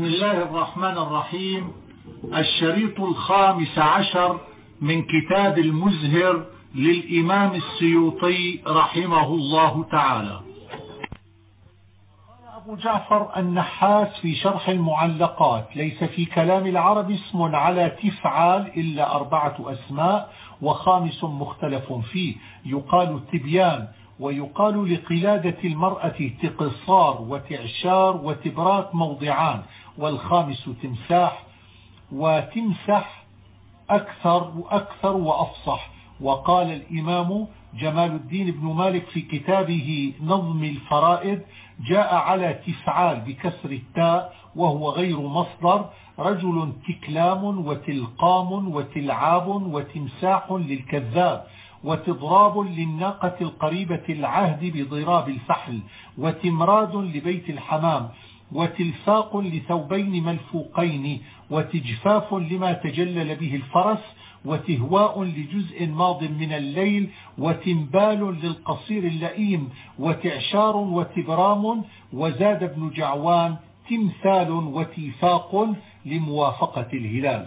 بسم الله الرحمن الرحيم. الشريط الخامس عشر من كتاب المزهر للإمام السيوطي رحمه الله تعالى. أبو جعفر النحاس في شرح المعلقات ليس في كلام العرب اسم على تفعال إلا أربعة أسماء وخامس مختلف فيه. يقال تبيان ويقال لقلادة المرأة تقصار وتعشار وتبراك موضعان. والخامس تمساح وتمسح أكثر وأكثر وأفصح. وقال الإمام جمال الدين بن مالك في كتابه نظم الفرائد جاء على تفعال بكسر التاء وهو غير مصدر رجل تكلام وتلقام وتلعاب وتمساح للكذاب وتضراب للناقة القريبة العهد بضراب الفحل وتمراد لبيت الحمام وتلفاق لثوبين ملفوقين وتجفاف لما تجلل به الفرس وتهواء لجزء ماض من الليل وتنبال للقصير اللئيم وتعشار وتبرام وزاد ابن جعوان تمثال وتيفاق لموافقة الهلال.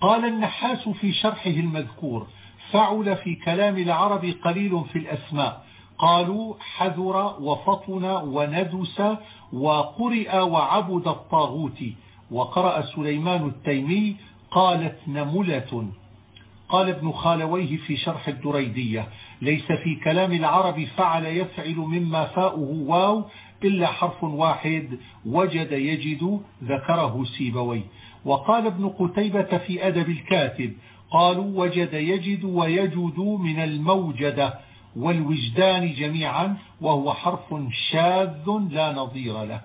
قال النحاس في شرحه المذكور فعل في كلام العرب قليل في الأسماء قالوا حذر وفطن وندس وقرئ وعبد الطاغوت. وقرأ سليمان التيمي قالت نملة. قال ابن خالويه في شرح الدريدية ليس في كلام العرب فعل يفعل مما فاؤه واو إلا حرف واحد وجد يجد ذكره سيبوي. وقال ابن قتيبة في أدب الكاتب قالوا وجد يجد ويجد من الموجدة والوجدان جميعا وهو حرف شاذ لا نظير له.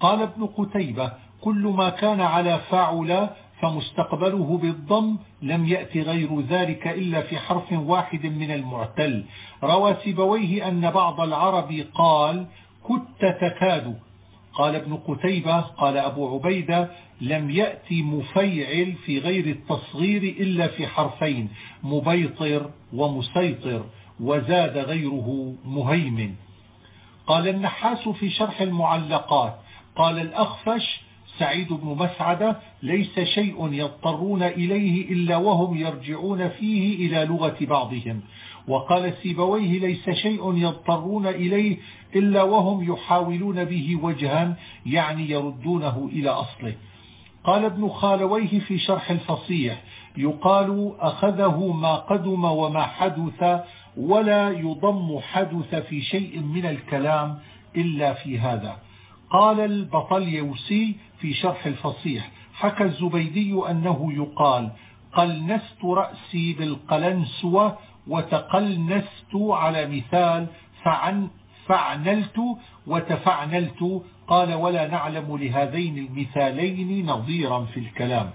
قال ابن قتيبة كل ما كان على فاعل فمستقبله بالضم لم يأتي غير ذلك إلا في حرف واحد من المعتل. روى سبويه أن بعض العرب قال كت تكاد. قال ابن قتيبة قال أبو عبيدة لم يأتي مفيعل في غير التصغير إلا في حرفين مبيطر ومسيطر. وزاد غيره مهيمن. قال النحاس في شرح المعلقات. قال الأخفش سعيد بن مسعدة ليس شيء يضطرون إليه إلا وهم يرجعون فيه إلى لغة بعضهم. وقال سيبويه ليس شيء يضطرون إليه إلا وهم يحاولون به وجها يعني يردونه إلى أصله. قال ابن خالويه في شرح الفصيح يقال أخذه ما قدم وما حدث ولا يضم حدث في شيء من الكلام إلا في هذا. قال البطليوسي في شرح الفصيح حكى الزبيدي أنه يقال قلنست رأسي بالقلنسوة وتقلنست على مثال فعن فعنلت وتفعنلت. قال ولا نعلم لهذين المثالين نظيرا في الكلام.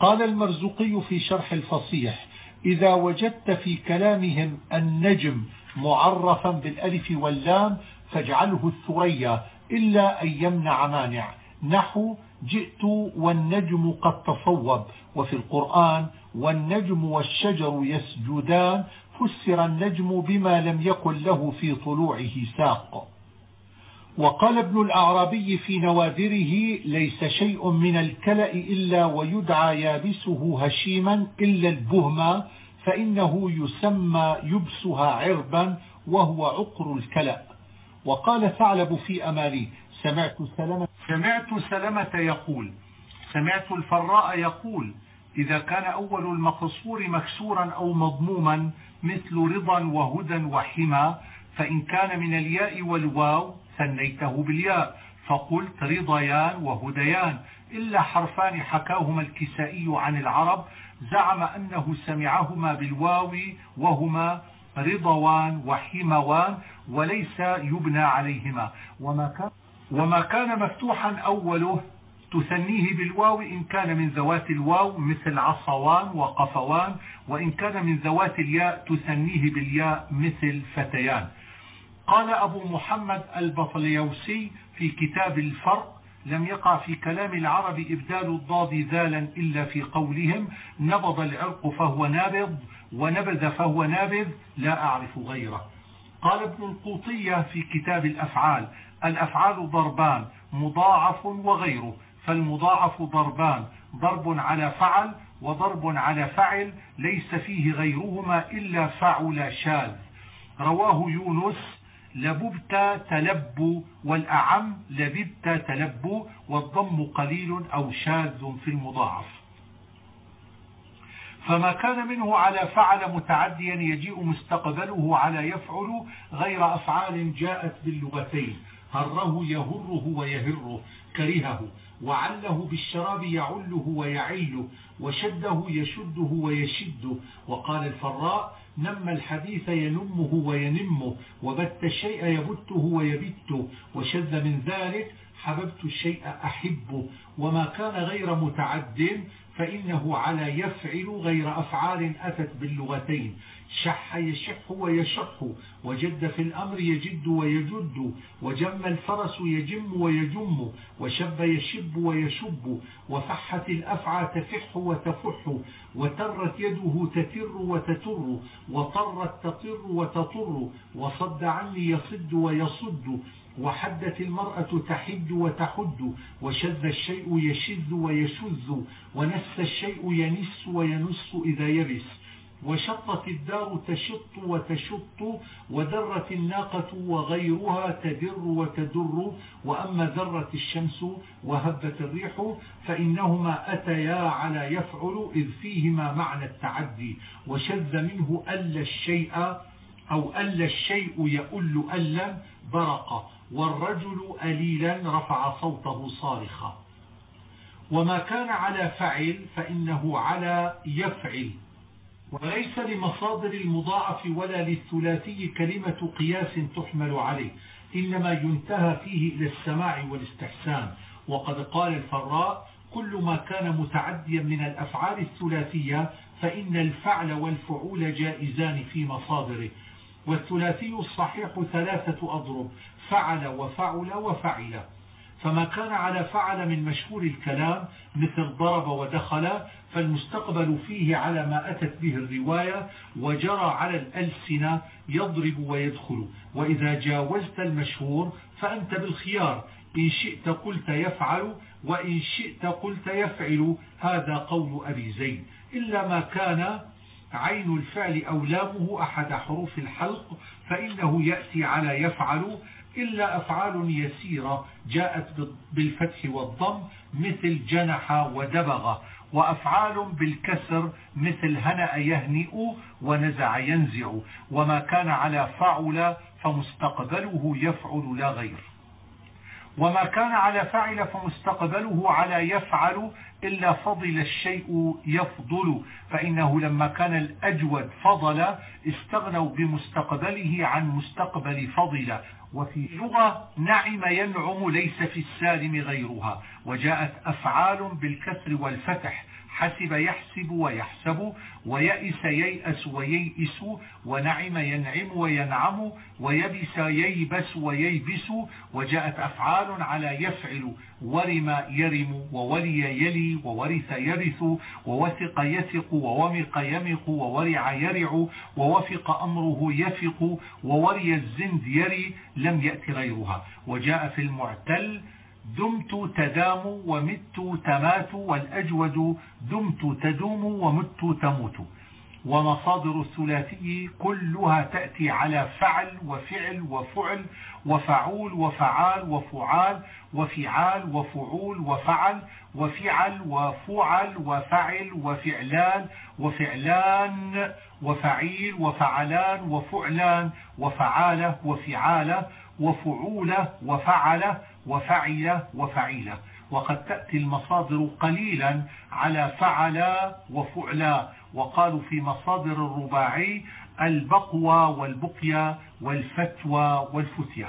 قال المرزقي في شرح الفصيح إذا وجدت في كلامهم النجم معرفا بالألف واللام فاجعله الثريا إلا أن يمنع مانع. نحو جئت والنجم قد تصوب. وفي القرآن والنجم والشجر يسجدان. فسر النجم بما لم يكن له في طلوعه ساق. وقال ابن الأعرابي في نوادره ليس شيء من الكلأ إلا ويدعى يابسه هشيما إلا البهمة فإنه يسمى يبسها عربا وهو عقر الكلأ. وقال ثعلب في أمالي سمعت سلمة, سمعت سلمة يقول سمعت الفراء يقول إذا كان أول المقصور مكسورا أو مضموما مثل رضا وهدى وحما فإن كان من الياء والواو ثنيته بالياء. فقلت رضيان وهديان. إلا حرفان حكاهما الكسائي عن العرب. زعم أنه سمعهما بالواو وهما رضوان وحموان وليس يبنى عليهما. وما كان, وما كان مفتوحا أوله تثنيه بالواو إن كان من ذوات الواو مثل عصوان وقفوان وإن كان من ذوات الياء تثنيه بالياء مثل فتيان. قال أبو محمد البطليوسي في كتاب الفرق لم يقع في كلام العرب إبدال الضاد ذالا إلا في قولهم نبض العرق فهو نابض ونبذ فهو نابذ لا أعرف غيره. قال ابن القوطية في كتاب الأفعال الأفعال ضربان مضاعف وغيره فالمضاعف ضربان ضرب على فعل وضرب على فعل ليس فيه غيرهما إلا فعل شاذ. رواه يونس لببت تلب والأعم لببت تلب والضم قليل أو شاذ في المضاعف. فما كان منه على فعل متعديا يجيء مستقبله على يفعل غير أفعال جاءت باللغتين هره يهره ويهره كرهه وعله بالشراب يعله ويعله وشده يشده ويشده. وقال الفراء نم الحديث ينمه وينمه وبت الشيء يبته ويبته وشذ من ذلك حببت الشيء أحبه. وما كان غير متعد فإنه على يفعل غير أفعال أتت باللغتين. شح يشح ويشح وجد في الأمر يجد ويجد وجم الفرس يجم ويجم وشب يشب ويشب وفحت الأفعى تفح وتفح وترت يده تتر وتتر وطرت تطر وتطر وصد عني يصد ويصد وحدت المرأة تحد وتحد وشذ الشيء يشذ ويشذ ونس الشيء ينس وينس إذا يبس وشطت الدار تشط وتشط ودرت الناقة وغيرها تدر وتدر وأما ذرت الشمس وهبت الريح فإنهما أتيا على يفعل إذ فيهما معنى التعدي. وشذ منه أل الشيء أو أل الشيء يؤل ألا برق والرجل أليلا رفع صوته صارخا. وما كان على فعل فإنه على يفعل. وليس لمصادر المضاعف ولا للثلاثي كلمة قياس تحمل عليه إنما ينتهى فيه إلى السماع والاستحسان. وقد قال الفراء كل ما كان متعديا من الأفعال الثلاثية فإن الفعل والفعول جائزان في مصادره. والثلاثي الصحيح ثلاثة أضرب فعل وفعل وفعل. فما كان على فعل من مشهور الكلام مثل ضرب ودخل فالمستقبل فيه على ما أتت به الرواية وجرى على الألسنة يضرب ويدخل. وإذا جاوزت المشهور فأنت بالخيار. إن شئت قلت يفعل وإن شئت قلت يفعل. هذا قول أبي زيد. إلا ما كان عين الفعل أو لامه أحد حروف الحلق فإنه يأتي على يفعل. إلا أفعال يسيرة جاءت بالفتح والضم مثل جنح ودبغ. وأفعال بالكسر مثل هنأ يهنئ ونزع ينزع وما كان على فعل فمستقبله يفعل لا غير. وما كان على فعل فمستقبله على يفعل إلا فضل الشيء يفضل فإنه لما كان الأجود فضل استغنوا بمستقبله عن مستقبل فضل. وفي لغة نعم ينعم ليس في السالم غيرها وجاءت أفعال بالكسر والفتح حسب يحسب ويحسب ويئس ييأس وييئس ونعم ينعم وينعم ويبس ييبس وييبس وجاءت أفعال على يفعل ورم يرم وولي يلي وورث يرث ووثق يثق وومق يمق وورع يرع ووفق أمره يفق ووري الزند يري لم يأت غيرها. وجاء في المعتل دمت تدام ومت تمات والأجود دمت تدوم ومت تموت. ومصادر الثلاثي كلها تأتي على فعل وفعل وفعل وفعول وفعال وفعال وفعال وفعول وفعل وفعل وفعل وفعل وفعلان وفعلان وفعيل وفعلان وفعلان وفعالة وفعالة وفعولة وفعلة وفعل وفعيلة وقد تأتي المصادر قليلا على فعل وفعلا وقالوا في مصادر الرباعي البقوى والبقية والفتوى والفتية.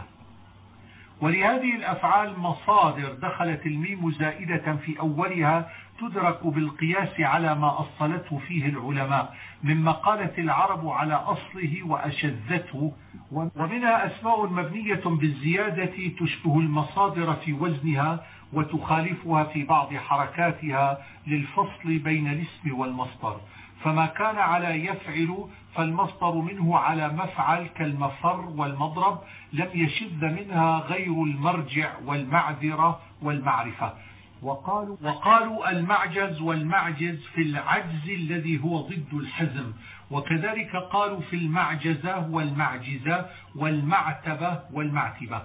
ولهذه الأفعال مصادر دخلت الميم زائدة في أولها تدرك بالقياس على ما أصلته فيه العلماء مما قالت العرب على أصله وأشذته ومنها أسماء مبنية بالزيادة تشبه المصادر في وزنها وتخالفها في بعض حركاتها للفصل بين الاسم والمصدر. فما كان على يفعل فالمصدر منه على مفعل كالمفر والمضرب لم يشذ منها غير المرجع والمعذرة والمعرفة. وقالوا, وقالوا المعجز والمعجز في العجز الذي هو ضد الحزم. وكذلك قالوا في المعجزة والمعجزة والمعتبة والمعتبة.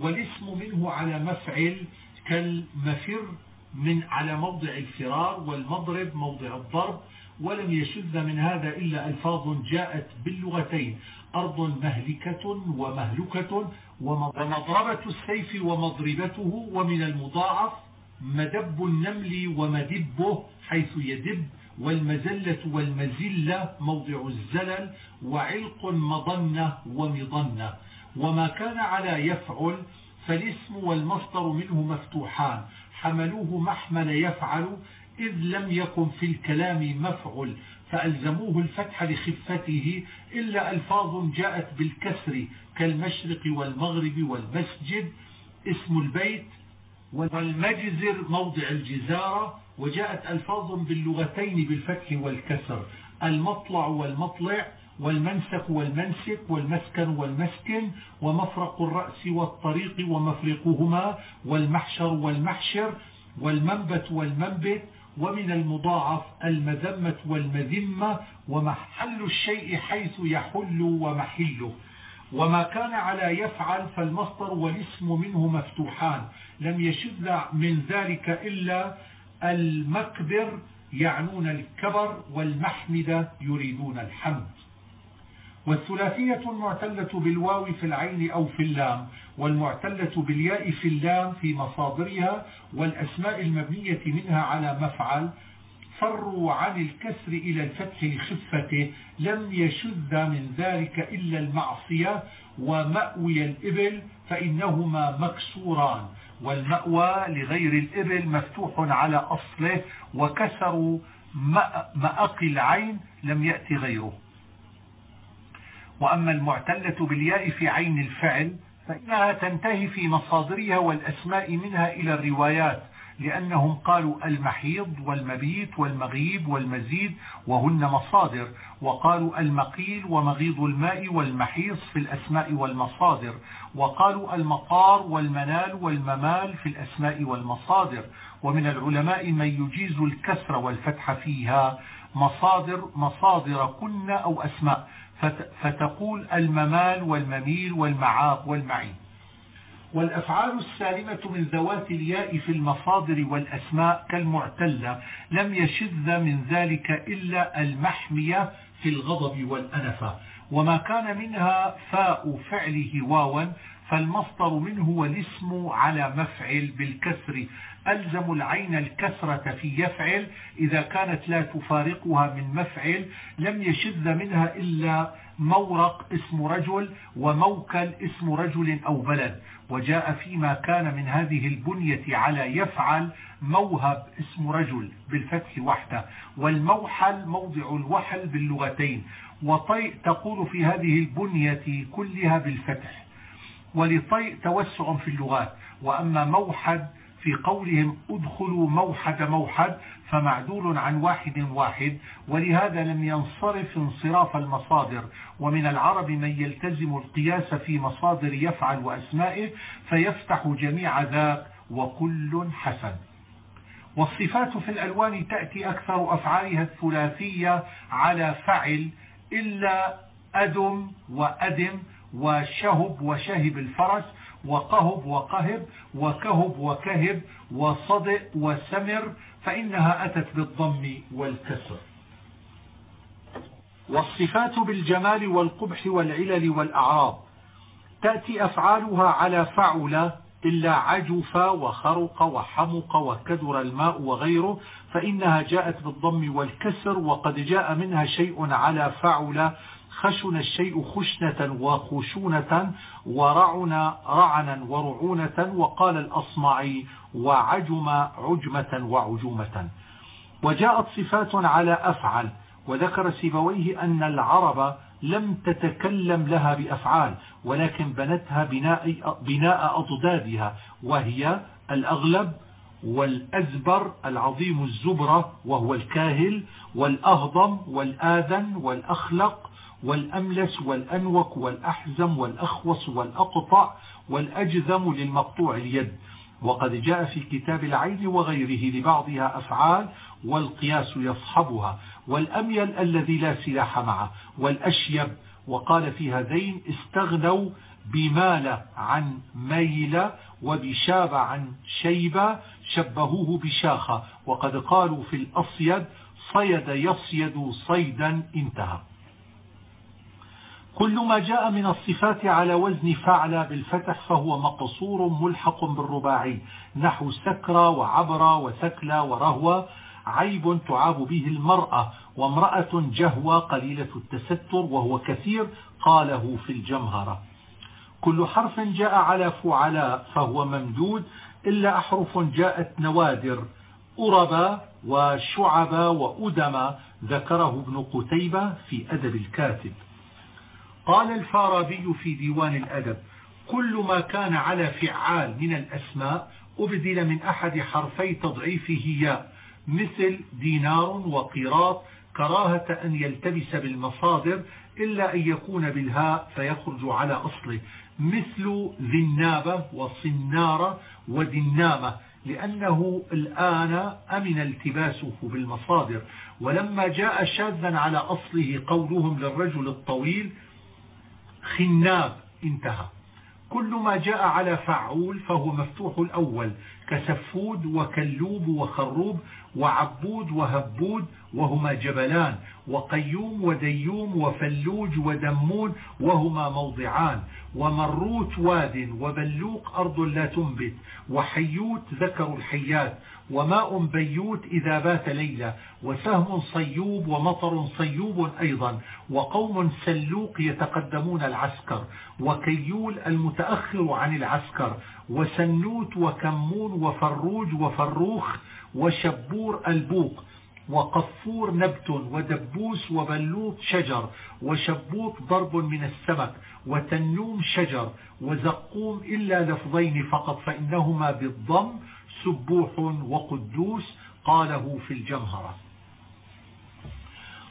والاسم منه على مفعل كالمفر من على موضع الفرار والمضرب موضع الضرب ولم يشذ من هذا إلا ألفاظ جاءت باللغتين أرض مهلكة ومهلكة ومضربة السيف ومضربته ومن المضاعف مدب النمل ومدبه حيث يدب والمزلة والمزلة موضع الزلل وعلق مضنة ومضنة. وما كان على يفعل فالاسم والمصدر منه مفتوحان. حملوه محمل يفعل إذ لم يكن في الكلام مفعل. فألزموه الفتح لخفته إلا ألفاظ جاءت بالكسر كالمشرق والمغرب والمسجد. اسم البيت والمجزر موضع الجزارة وجاءت ألفاظ باللغتين بالفتح والكسر المطلع والمطلع والمنسك والمنسك والمسكن والمسكن ومفرق الرأس والطريق ومفرقهما والمحشر والمحشر والمنبت والمنبت ومن المضاعف المذمة والمذمة ومحل الشيء حيث يحل ومحله. وما كان على يفعل فالمصدر والاسم منه مفتوحان. لم يشذ من ذلك إلا المكبر يعنون الكبر والمحمدة يريدون الحمد. والثلاثية المعتلة بالواو في العين أو في اللام والمعتلة بالياء في اللام في مصادرها والأسماء المبنية منها على مفعل فروا عن الكسر إلى الفتح لخفته لم يشذ من ذلك إلا المعصية ومأوي الإبل فإنهما مكسوران والمأوى لغير الإبل مفتوح على أصله وكسروا مأقي العين لم يأتي غيره. وأما المعتلة بالياء في عين الفعل فإنها تنتهي في مصادرها والأسماء منها إلى الروايات. لأنهم قالوا المحيض والمبيت والمغيب والمزيد وهن مصادر وقالوا المقيل ومغيض الماء والمحيص في الأسماء والمصادر وقالوا المقار والمنال والممال في الأسماء والمصادر. ومن العلماء من يجيز الكسر والفتح فيها مصادر مصادر كن أو أسماء فتقول الممال والمميل والمعاب والمعين. والأفعال السالمة من ذوات الياء في المصادر والأسماء كالمعتلة لم يشذ من ذلك إلا المحمية في الغضب والأنفة. وما كان منها فاء فعله واوا فالمصدر منه والاسم على مفعل بالكسر. ألزم العين الكسرة في يفعل إذا كانت لا تفارقها من مفعل لم يشذ منها إلا مورق اسم رجل وموكل اسم رجل أو بلد وجاء فيما كان من هذه البنية على يفعل موهب اسم رجل بالفتح وحده. والموحل موضع الوحل باللغتين وطيء تقول في هذه البنية كلها بالفتح. ولطيء توسع في اللغات. وأما موحد في قولهم ادخلوا موحد موحد فمعدول عن واحد واحد ولهذا لم ينصرف انصراف المصادر. ومن العرب من يلتزم القياس في مصادر يفعل وأسمائه فيفتح جميع ذاك وكل حسن. والصفات في الألوان تأتي أكثر أفعالها الثلاثية على فعل إلا أدم وأدم وشهب وشهب الفرس وقهب وقهب وكهب وكهب وصدئ وسمر فإنها أتت بالضم والكسر. والصفات بالجمال والقبح والعلل والأعراض تأتي أفعالها على فعل إلا عجف وخرق وحمق وكدر الماء وغيره فإنها جاءت بالضم والكسر وقد جاء منها شيء على فعل خشن الشيء خشنة وخشونة ورعن رعنا ورعونة وقال الأصمعي وعجم عجمة وعجومة. وجاءت صفات على أفعل وذكر سيبويه أن العرب لم تتكلم لها بأفعال ولكن بنتها بناء, بناء أضدادها وهي الأغلب والأزبر العظيم الزبرة وهو الكاهل والأهضم والآذن والأخلق والأملس والأنوك والأحزم والأخوص والأقطع والأجذم للمقطوع اليد. وقد جاء في كتاب العين وغيره لبعضها أفعال والقياس يصحبها. والأميل الذي لا سلاح معه والأشيب. وقال في هذين استغنوا بمال عن ميل وبشاب عن شيبة شبهوه بشاخة. وقد قالوا في الأصيد صيد يصيد صيدا انتهى. كل ما جاء من الصفات على وزن فعل بالفتح فهو مقصور ملحق بالرباعي نحو سكرى وعبرى وثكلى ورهوى عيب تعاب به المرأة وامرأة جهوى قليلة التستر وهو كثير قاله في الجمهرة. كل حرف جاء على فعلاء فهو ممدود إلا أحرف جاءت نوادر أربا وشعبا وأدما ذكره ابن قتيبة في أدب الكاتب. قال الفارابي في ديوان الأدب كل ما كان على فعال من الأسماء أبدل من أحد حرفي تضعيفه ياء مثل دينار وقيراط كراهة أن يلتبس بالمصادر إلا أن يكون بالهاء فيخرج على أصله مثل ذنابة وصنارة ودنامة لأنه الآن أمن التباسه بالمصادر ولما جاء شاذا على أصله قولهم للرجل الطويل خناب انتهى. كل ما جاء على فعول فهو مفتوح الأول كسفود وكلوب وخروب وعبود وهبود وهما جبلان وقيوم وديوم وفلوج ودمون وهما موضعان ومروت واد وبلوق أرض لا تنبت وحيوت ذكر الحيات وماء بيوت إذا بات ليلة وسهم صيوب ومطر صيوب أيضا وقوم سلوق يتقدمون العسكر وكيول المتأخر عن العسكر وسنوت وكمون وفروج وفروخ وشبور البوق وقفور نبت ودبوس وبلوط شجر وشبوط ضرب من السمك وتنوم شجر وزقوم إلا لفظين فقط فإنهما بالضم سبوح وقدوس قاله في الجمهرة.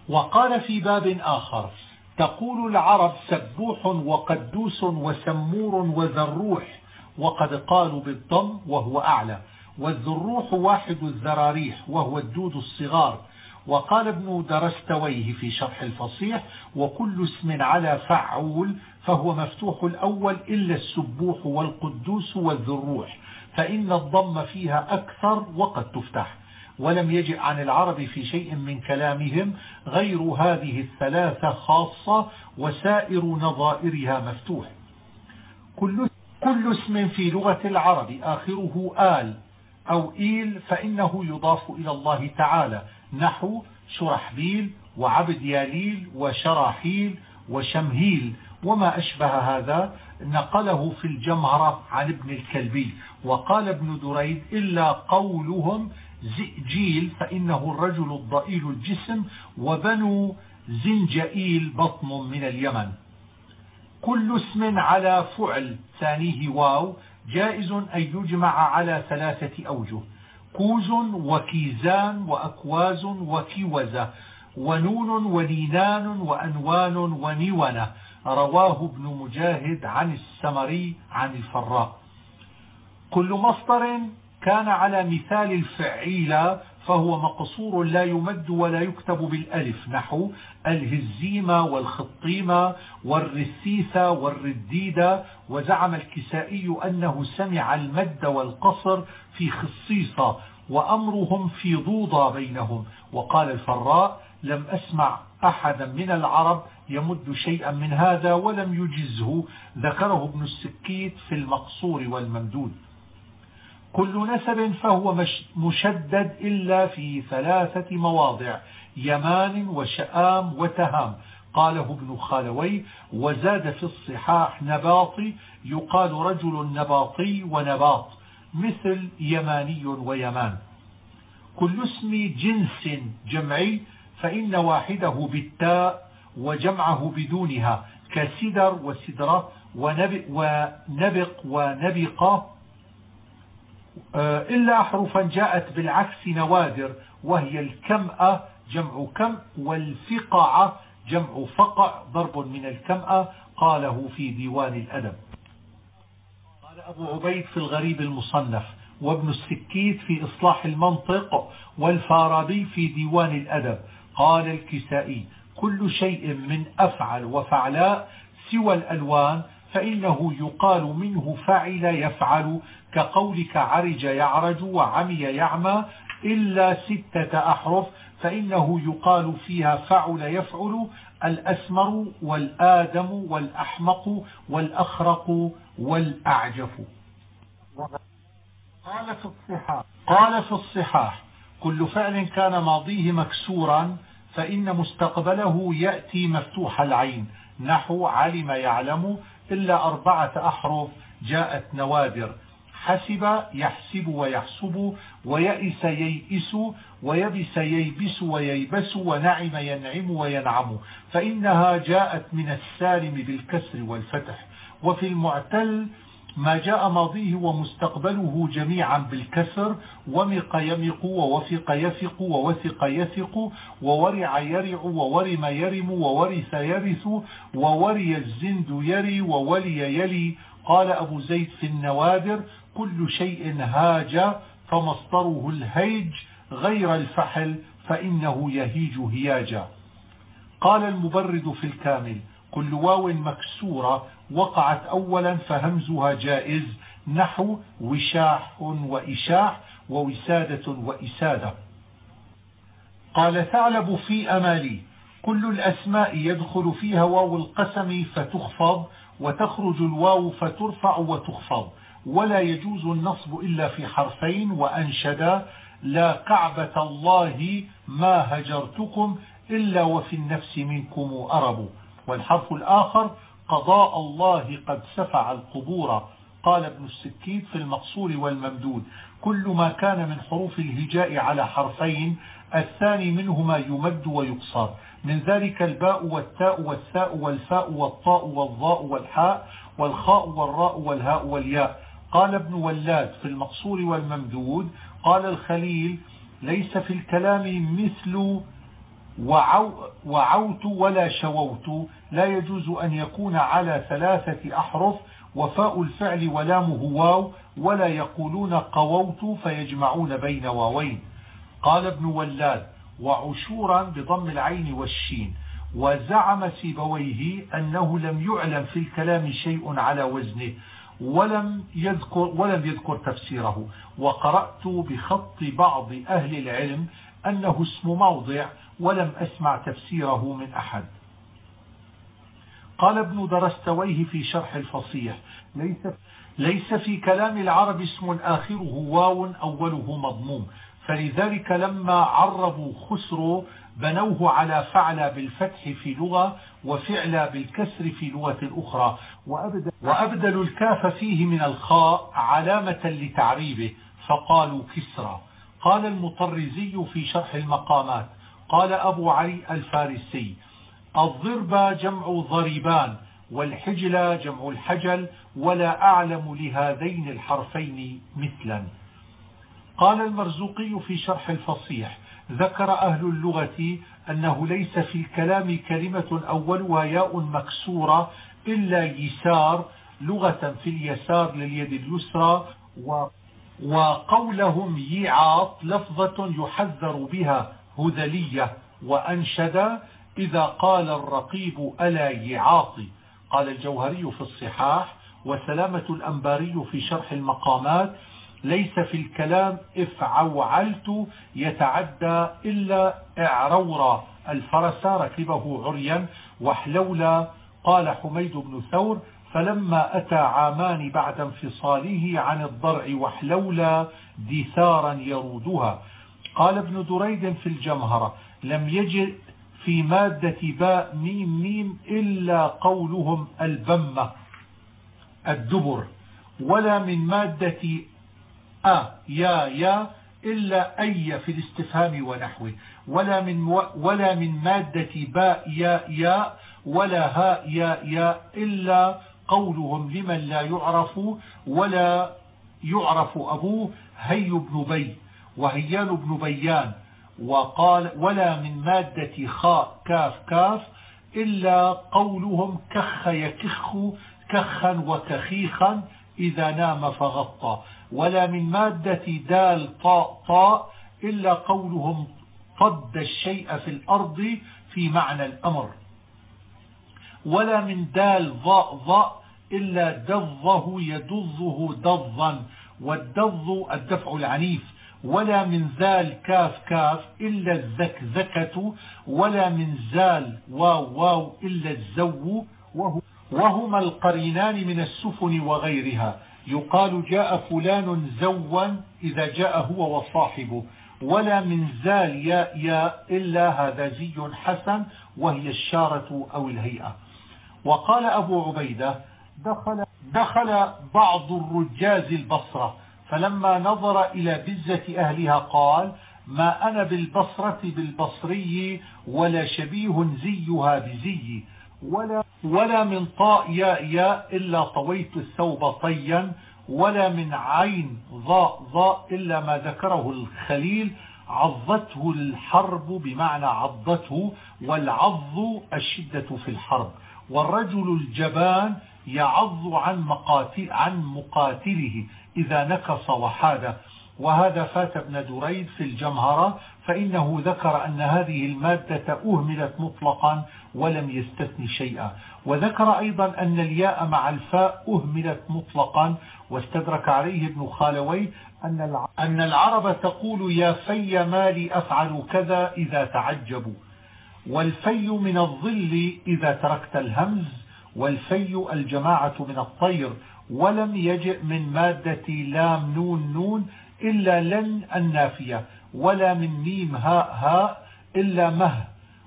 وقال في باب آخر تقول العرب سبوح وقدوس وسمور وذروح وقد قالوا بالضم وهو أعلى. والذروح واحد الذراريح وهو الدود الصغار. وقال ابن درستويه في شرح الفصيح وكل اسم على فعول فهو مفتوح الأول إلا السبوح والقدوس والذروح. فإن الضم فيها أكثر وقد تفتح ولم يجئ عن العرب في شيء من كلامهم غير هذه الثلاثة خاصة وسائر نظائرها مفتوح. كل كل اسم في لغة العرب آخره آل أو إيل فإنه يضاف إلى الله تعالى نحو شرحبيل وعبد ياليل وشراحيل وشمهيل. وما أشبه هذا نقله في الجمهرة عن ابن الكلبي وقال ابن دريد إلا قولهم زئجيل فإنه الرجل الضئيل الجسم وبنو زنجئيل بطن من اليمن. كل اسم على فعل ثانيه واو جائز أن يجمع على ثلاثة أوجه. كوز وكيزان وأكواز وكوزة ونون ولينان وأنوان ونيونة. رواه ابن مجاهد عن السمري عن الفراء. كل مصدر كان على مثال الفعيلة فهو مقصور لا يمد ولا يكتب بالألف. نحو الهزيمة والخطيمة والرسيسة والرديدة. وزعم الكسائي أنه سمع المد والقصر في خصيصة وأمرهم في ضوضة بينهم. وقال الفراء لم أسمع أحدا من العرب يمد شيئا من هذا ولم يجزه ذكره ابن السكيت في المقصور والممدود. كل نسب فهو مشدد إلا في ثلاثة مواضع يمان وشآم وتهام. قاله ابن خالوي وزاد في الصحاح نباطي يقال رجل نباطي ونباط مثل يماني ويمان. كل اسم جنس جمعي فإن واحدة بالتاء وجمعه بدونها كسدر وسدرة ونبق ونبق ونبقة آه، إلا أحرفا جاءت بالعكس نوادر وهي الكمأة جمع كم والفقعة جمع فقع ضرب من الكمأة قاله في ديوان الأدب. قال أبو عبيد في الغريب المصنف وابن السكيت في إصلاح المنطق والفارابي في ديوان الأدب قال الكسائي كل شيء من أفعل وفعلاء سوى الألوان فإنه يقال منه فعل يفعل كقولك عرج يعرج وعمي يعمى إلا ستة أحرف فإنه يقال فيها فعل يفعل الأسمر والآدم والأحمق والأخرق والأعجف. قال في الصحاح قال في الصحاح كل فعل كان ماضيه مكسورا فإن مستقبله يأتي مفتوح العين. نحو علم يعلم إلا أربعة أحرف جاءت نوادر. حسب يحسب ويحسب ويئس ييئس ويبس ييبس وييبس ونعم ينعم وينعم. فإنها جاءت من السالم بالكسر والفتح. وفي المعتل ما جاء ماضيه ومستقبله جميعا بالكسر ومق يمق ووفق يفق ووثق يثق وورع يرع وورم يرم وورث يرث ووري الزند يري وولي يلي. قال أبو زيد في النوادر كل شيء هاج فمصدره الهيج غير الفحل فإنه يهيج هياجا. قال المبرد في الكامل كل واو مكسورة وقعت أولا فهمزها جائز نحو وشاح وإشاح ووسادة وإسادة. قال ثعلب في أمالي. كل الأسماء يدخل فيها واو القسم فتخفض وتخرج الواو فترفع وتخفض. ولا يجوز النصب إلا في حرفين وأنشدا لا كعبة الله ما هجرتكم إلا وفي النفس منكم أرب. والحرف الآخر قضاء الله قد سفع القبور. قال ابن السكيت في المقصور والممدود كل ما كان من حروف الهجاء على حرفين الثاني منهما يمد ويقصر. من ذلك الباء والتاء والثاء والفاء والطاء والضاء والحاء والخاء والراء والهاء والياء. قال ابن ولاد في المقصور والممدود قال الخليل ليس في الكلام مثل وعوت ولا شووت. لا يجوز أن يكون على ثلاثة أحرف وفاء الفعل ولامه واو ولا يقولون قووت فيجمعون بين واوين. قال ابن ولاد وعشورا بضم العين والشين وزعم سيبويه أنه لم يعلم في الكلام شيء على وزنه ولم يذكر, ولم يذكر تفسيره. وقرأت بخط بعض أهل العلم أنه اسم موضع ولم أسمع تفسيره من أحد. قال ابن درستويه في شرح الفصيح. ليس, ليس في كلام العرب اسم آخره واو أوله مضموم. فلذلك لما عربوا خسروا بنوه على فعل بالفتح في لغة وفعل بالكسر في لغة أخرى. وأبدلوا الكاف فيه من الخاء علامة لتعريبه. فقالوا كسرى. قال المطرزي في شرح المقامات. قال أبو علي الفارسي. الضرب جمع ضربان والحجل جمع الحجل ولا أعلم لهذين الحرفين مثلا. قال المرزوقي في شرح الفصيح ذكر أهل اللغة أنه ليس في الكلام كلمة أولها ياء مكسورة إلا يسار لغة في اليسار لليد اليسرى وقولهم يعاط لفظة يحذر بها هذلية وأنشد إذا قال الرقيب ألا يعاطي قال الجوهري في الصحاح وسلامة الأنباري في شرح المقامات ليس في الكلام افعوعلت يتعدى إلا اعرورا الفرس ركبه عريا وحلولا قال حميد بن ثور فلما أتى عامان بعد انفصاله عن الضرع وحلولا دثارا يرودها. قال ابن دريد في الجمهرة لم يجد في مادة باء ميم ميم إلا قولهم البمة الدبر. ولا من مادة أ يا يا إلا أي في الاستفهام ونحوه. ولا من ولا من مادة باء يا يا ولا هاء يا يا إلا قولهم لمن لا يعرف ولا يعرف أبوه هي بن بي وهيان بن بيان. وقال ولا من مادة خاء كاف كاف إلا قولهم كخ يكخ كخا وكخيخا إذا نام فغطى. ولا من مادة دال طاء طاء إلا قولهم طد الشيء في الأرض في معنى الأمر. ولا من دال ضاء ضاء إلا دظه يدظه دظا. والدظ الدفع العنيف. ولا من زال كاف كاف إلا الزكزكة ولا من زال واو واو إلا الزو وهما القرينان من السفن وغيرها. يقال جاء فلان زوا إذا جاء هو وصاحبه. ولا من زال ياء ياء إلا هذا زي حسن وهي الشارة أو الهيئة. وقال أبو عبيدة دخل, دخل بعض الرجاز البصرة. فلما نظر إلى بزة أهلها قال ما أنا بالبصرة بالبصري ولا شبيه زيها بزي ولا, ولا من طاء ياء ياء إلا طويت الثوب طيا ولا من عين ضاء ضاء إلا ما ذكره الخليل عضته الحرب بمعنى عضته والعض الشدة في الحرب والرجل الجبان يعض عن, عن مقاتله. إذا نكص وحاد وهذا فات ابن دريد في الجمهرة فإنه ذكر أن هذه المادة أهملت مطلقا ولم يستثني شيئا. وذكر أيضا أن الياء مع الفاء أهملت مطلقا واستدرك عليه ابن خالوي أن العرب تقول يا في مالي أفعل كذا إذا تعجبوا. والفي من الظل إذا تركت الهمز والفي الجماعة من الطير. ولم يجئ من مادة لام نون نون إلا لن النافية ولا من ميم هاء هاء إلا مه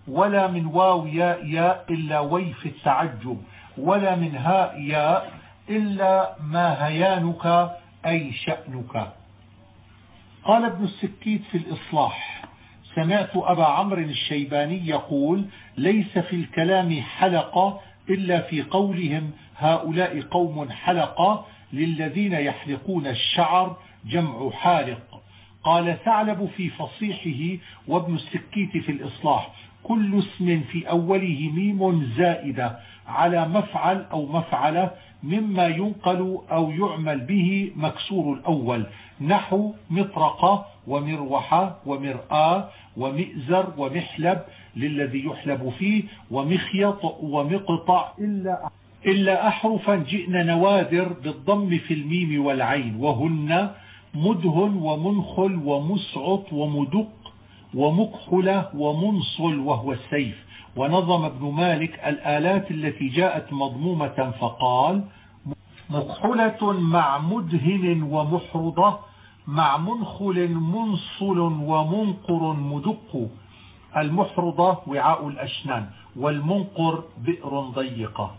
ولا من واو ياء ياء إلا وي في التعجب ولا من هاء ياء إلا ما هيانك أي شأنك. قال ابن السكيت في الإصلاح سمعت أبا عمرو الشيباني يقول ليس في الكلام حلقة إلا في قولهم هؤلاء قوم حلقة للذين يحلقون الشعر جمع حالق. قال ثعلب في فصيحه وابن السكيت في الإصلاح كل اسم في أوله ميم زائدة على مفعل أو مفعلة مما ينقل أو يعمل به مكسور الأول نحو مطرقة ومروحة ومرآة ومئزر ومحلب للذي يحلب فيه ومخيط ومقطع إلا إلا أحرفا جئن نوادر بالضم في الميم والعين وهن مدهن ومنخل ومسعط ومدق ومكحلة ومنصل وهو السيف. ونظم ابن مالك الآلات التي جاءت مضمومة فقال مكحلة مع مدهن ومحرضة مع منخل منصل ومنقر مدق. المحرضة وعاء الأشنان والمنقر بئر ضيقة.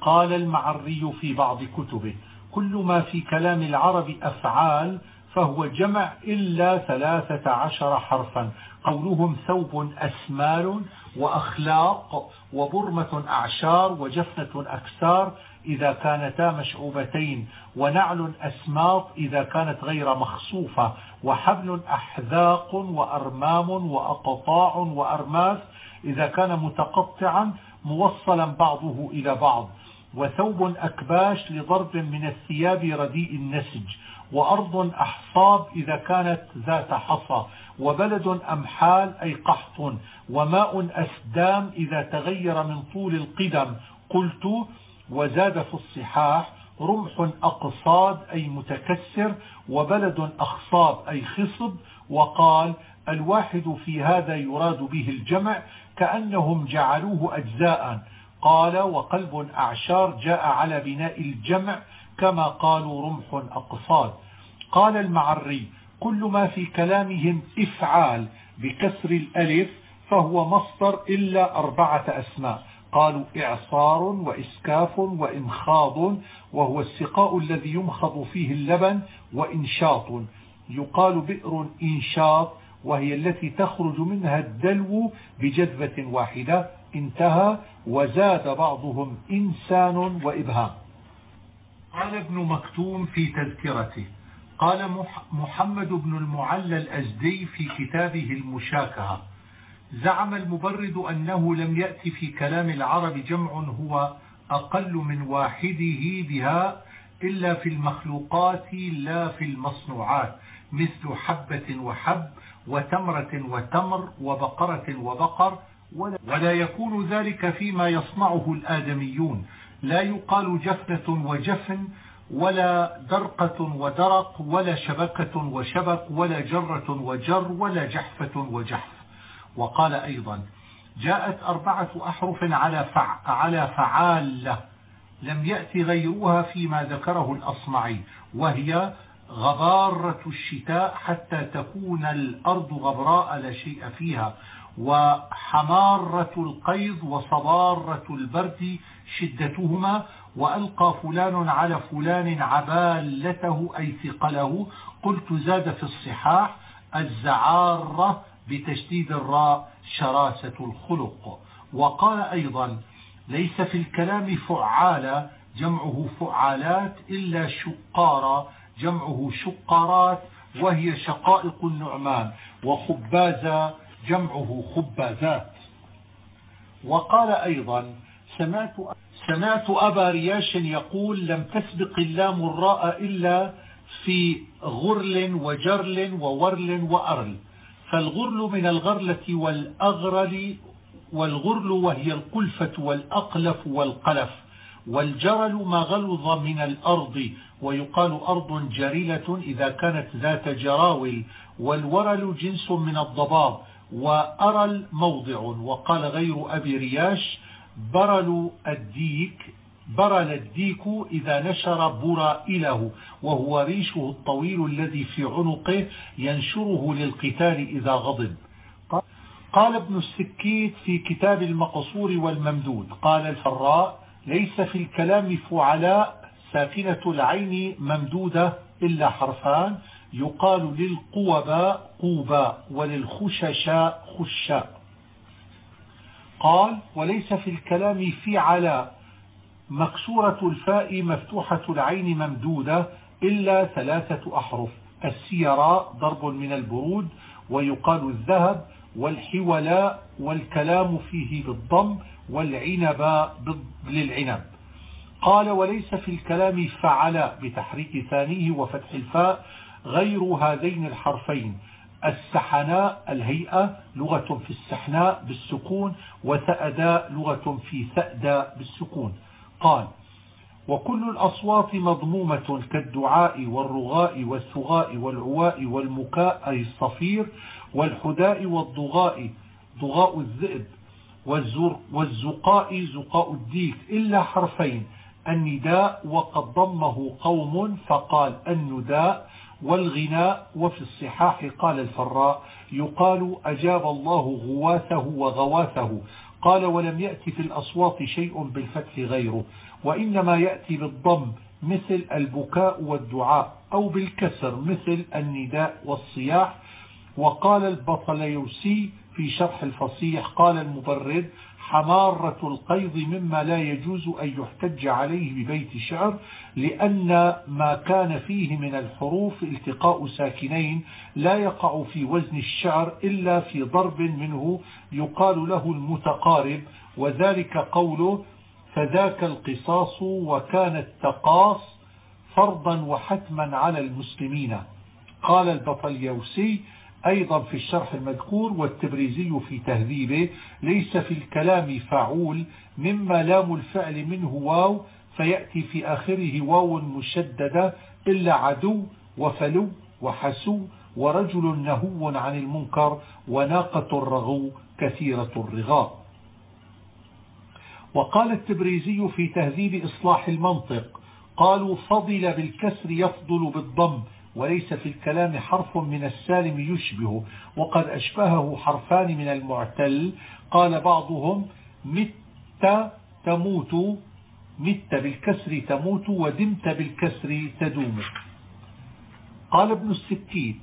قال المعري في بعض كتبه كل ما في كلام العرب أفعال فهو جمع إلا ثلاثة عشر حرفا قولهم ثوب أسمال وأخلاق وبرمة أعشار وجفنة أكسار إذا كانتا مشعوبتين ونعل أسماط إذا كانت غير مخصوفة وحبل أحذاق وأرمام وأقطاع وأرماس إذا كان متقطعا موصلا بعضه إلى بعض. وثوب أكباش لضرب من الثياب رديء النسج وأرض أحصاب إذا كانت ذات حصى وبلد أمحال أي قحط وماء أسدام إذا تغير من طول القدم. قلت وزاد في الصحاح رمح أقصاد أي متكسر وبلد أخصاب أي خصب. وقال الواحد في هذا يراد به الجمع كأنهم جعلوه أجزاء. قال وقلب أعشار جاء على بناء الجمع كما قالوا رمح أقصاد. قال المعري كل ما في كلامهم إفعال بكسر الألف فهو مصدر إلا أربعة أسماء. قالوا إعصار وإسكاف وإنخاض وهو السقاء الذي يمخض فيه اللبن وإنشاط. يقال بئر إنشاط وهي التي تخرج منها الدلو بجذبة واحدة انتهى وزاد بعضهم إنسان وإبهام. قال ابن مكتوم في تذكرته قال محمد بن المعلى الأزدي في كتابه المشاكهة زعم المبرد أنه لم يأتي في كلام العرب جمع هو أقل من واحدة بها إلا في المخلوقات لا في المصنوعات مثل حبة وحب وتمرة وتمر وبقرة وبقر ولا يكون ذلك فيما يصنعه الآدميون. لا يقال جفنة وجفن ولا درقة ودرق ولا شبكة وشبك ولا جرة وجر ولا جحفة وجحف. وقال أيضا جاءت أربعة أحرف على فع على فعال لم يأتي غيرها فيما ذكره الأصمعي وهي غبارة الشتاء حتى تكون الأرض غبراء لا شيء فيها. وحمارة القيض وصبارة البرد شدتهما وألقى فلان على فلان عبالته أي ثقله. قلت زاد في الصحاح الزعارة بتشديد الراء شراسة الخلق. وقال أيضا ليس في الكلام فعالة جمعه فعالات إلا شقارة جمعه شقارات وهي شقائق النعمان. وخبازة جمعه خبازات وقال أيضا سمعت سمعت أبا رياش يقول لم تسبق اللام الراء إلا في غرل وجرل وورل وأرل. فالغرل من الغرلة والأغرل والغرل وهي القلفة والأقلف والقلف. والجرل ما غلظ من الأرض ويقال أرض جريلة إذا كانت ذات جراول. والورل جنس من الضباب. وأرل موضع وقال غير أبي رياش برل الديك برل الديك إذا نشر برائله وهو ريشه الطويل الذي في عنقه ينشره للقتال إذا غضب. قال ابن السكيت في كتاب المقصور والممدود قال الفراء ليس في الكلام فعلاء ساكنة العين ممدودة إلا حرفان يقال للقوباء قوباء وللخششاء خشاء. قال وليس في الكلام في علاء مكسورة الفاء مفتوحة العين ممدودة إلا ثلاثة أحرف. السيراء ضرب من البرود ويقال الذهب والحولاء والكلام فيه بالضم والعنب للعنب. قال وليس في الكلام فعل بتحريك ثانية وفتح الفاء غير هذين الحرفين. السحناء الهيئة لغة في السحناء بالسكون وثأداء لغة في ثأداء بالسكون. قال وكل الأصوات مضمومة كالدعاء والرغاء والثغاء والعواء والمكاء أي الصفير والحداء والضغاء ضغاء الذئب والزقاء زقاء الديك إلا حرفين النداء وقد ضمه قوم فقال النداء والغناء وفي الصحاح قال الفراء يقال أجاب الله غواثه وغواثه. قال ولم يأتي في الأصوات شيء بالفتح غيره وإنما يأتي بالضم مثل البكاء والدعاء أو بالكسر مثل النداء والصياح. وقال البطليوسي في شرح الفصيح قال المبرد حمارة القيض مما لا يجوز أن يحتج عليه ببيت شعر لأن ما كان فيه من الحروف التقاء ساكنين لا يقع في وزن الشعر إلا في ضرب منه يقال له المتقارب وذلك قوله فذاك القصاص وكان التقاص فرضا وحتما على المسلمين قال البطليوسي أيضا في الشرح المذكور والتبريزي في تهذيبه ليس في الكلام فعول مما لام الفعل منه واو فيأتي في آخره واو مشددة إلا عدو وفلو وحسو ورجل نهو عن المنكر وناقة الرغو كثيرة الرغاء. وقال التبريزي في تهذيب إصلاح المنطق قالوا فضل بالكسر يفضل بالضم وليس في الكلام حرف من السالم يشبه وقد أشبهه حرفان من المعتل. قال بعضهم مت تموت مت بالكسر تموت ودمت بالكسر تدوم. قال ابن السكيت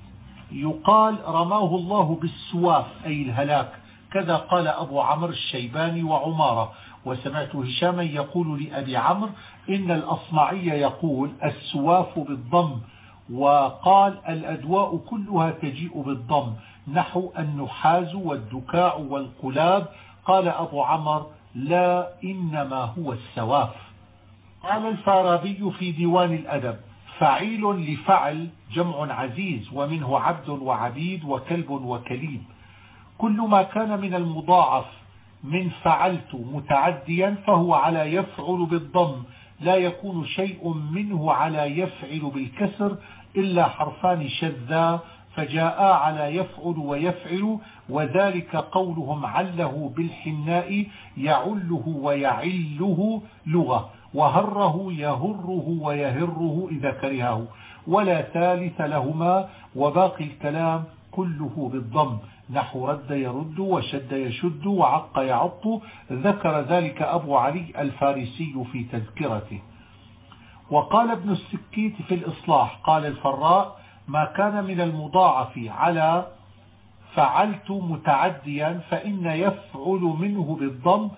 يقال رماه الله بالسواف أي الهلاك. كذا قال أبو عمرو الشيباني وعمارة. وسمعت هشاما يقول لأبي عمرو إن الأصمعي يقول السواف بالضم وقال الأدواء كلها تجيء بالضم. نحو النحاز والدكاع والقلاب. قال أبو عمر لا إنما هو السواف. قال الفارابي في ديوان الأدب فعيل لفعل جمع عزيز ومنه عبد وعبيد وكلب وكليب كل ما كان من المضاعف من فعلت متعديا فهو على يفعل بالضم. لا يكون شيء منه على يفعل بالكسر إلا حرفان شذا فجاء على يفعل ويفعل وذلك قولهم عله بالحناء يعله ويعله لغة وهره يهره ويهره إذا كرهه. ولا ثالث لهما وباقي الكلام كله بالضم نحو رد يرد وشد يشد وعق يعق ذكر ذلك أبو علي الفارسي في تذكرته. وقال ابن السكيت في الإصلاح قال الفراء ما كان من المضاعف على فعلت متعديا فإن يفعل منه بالضم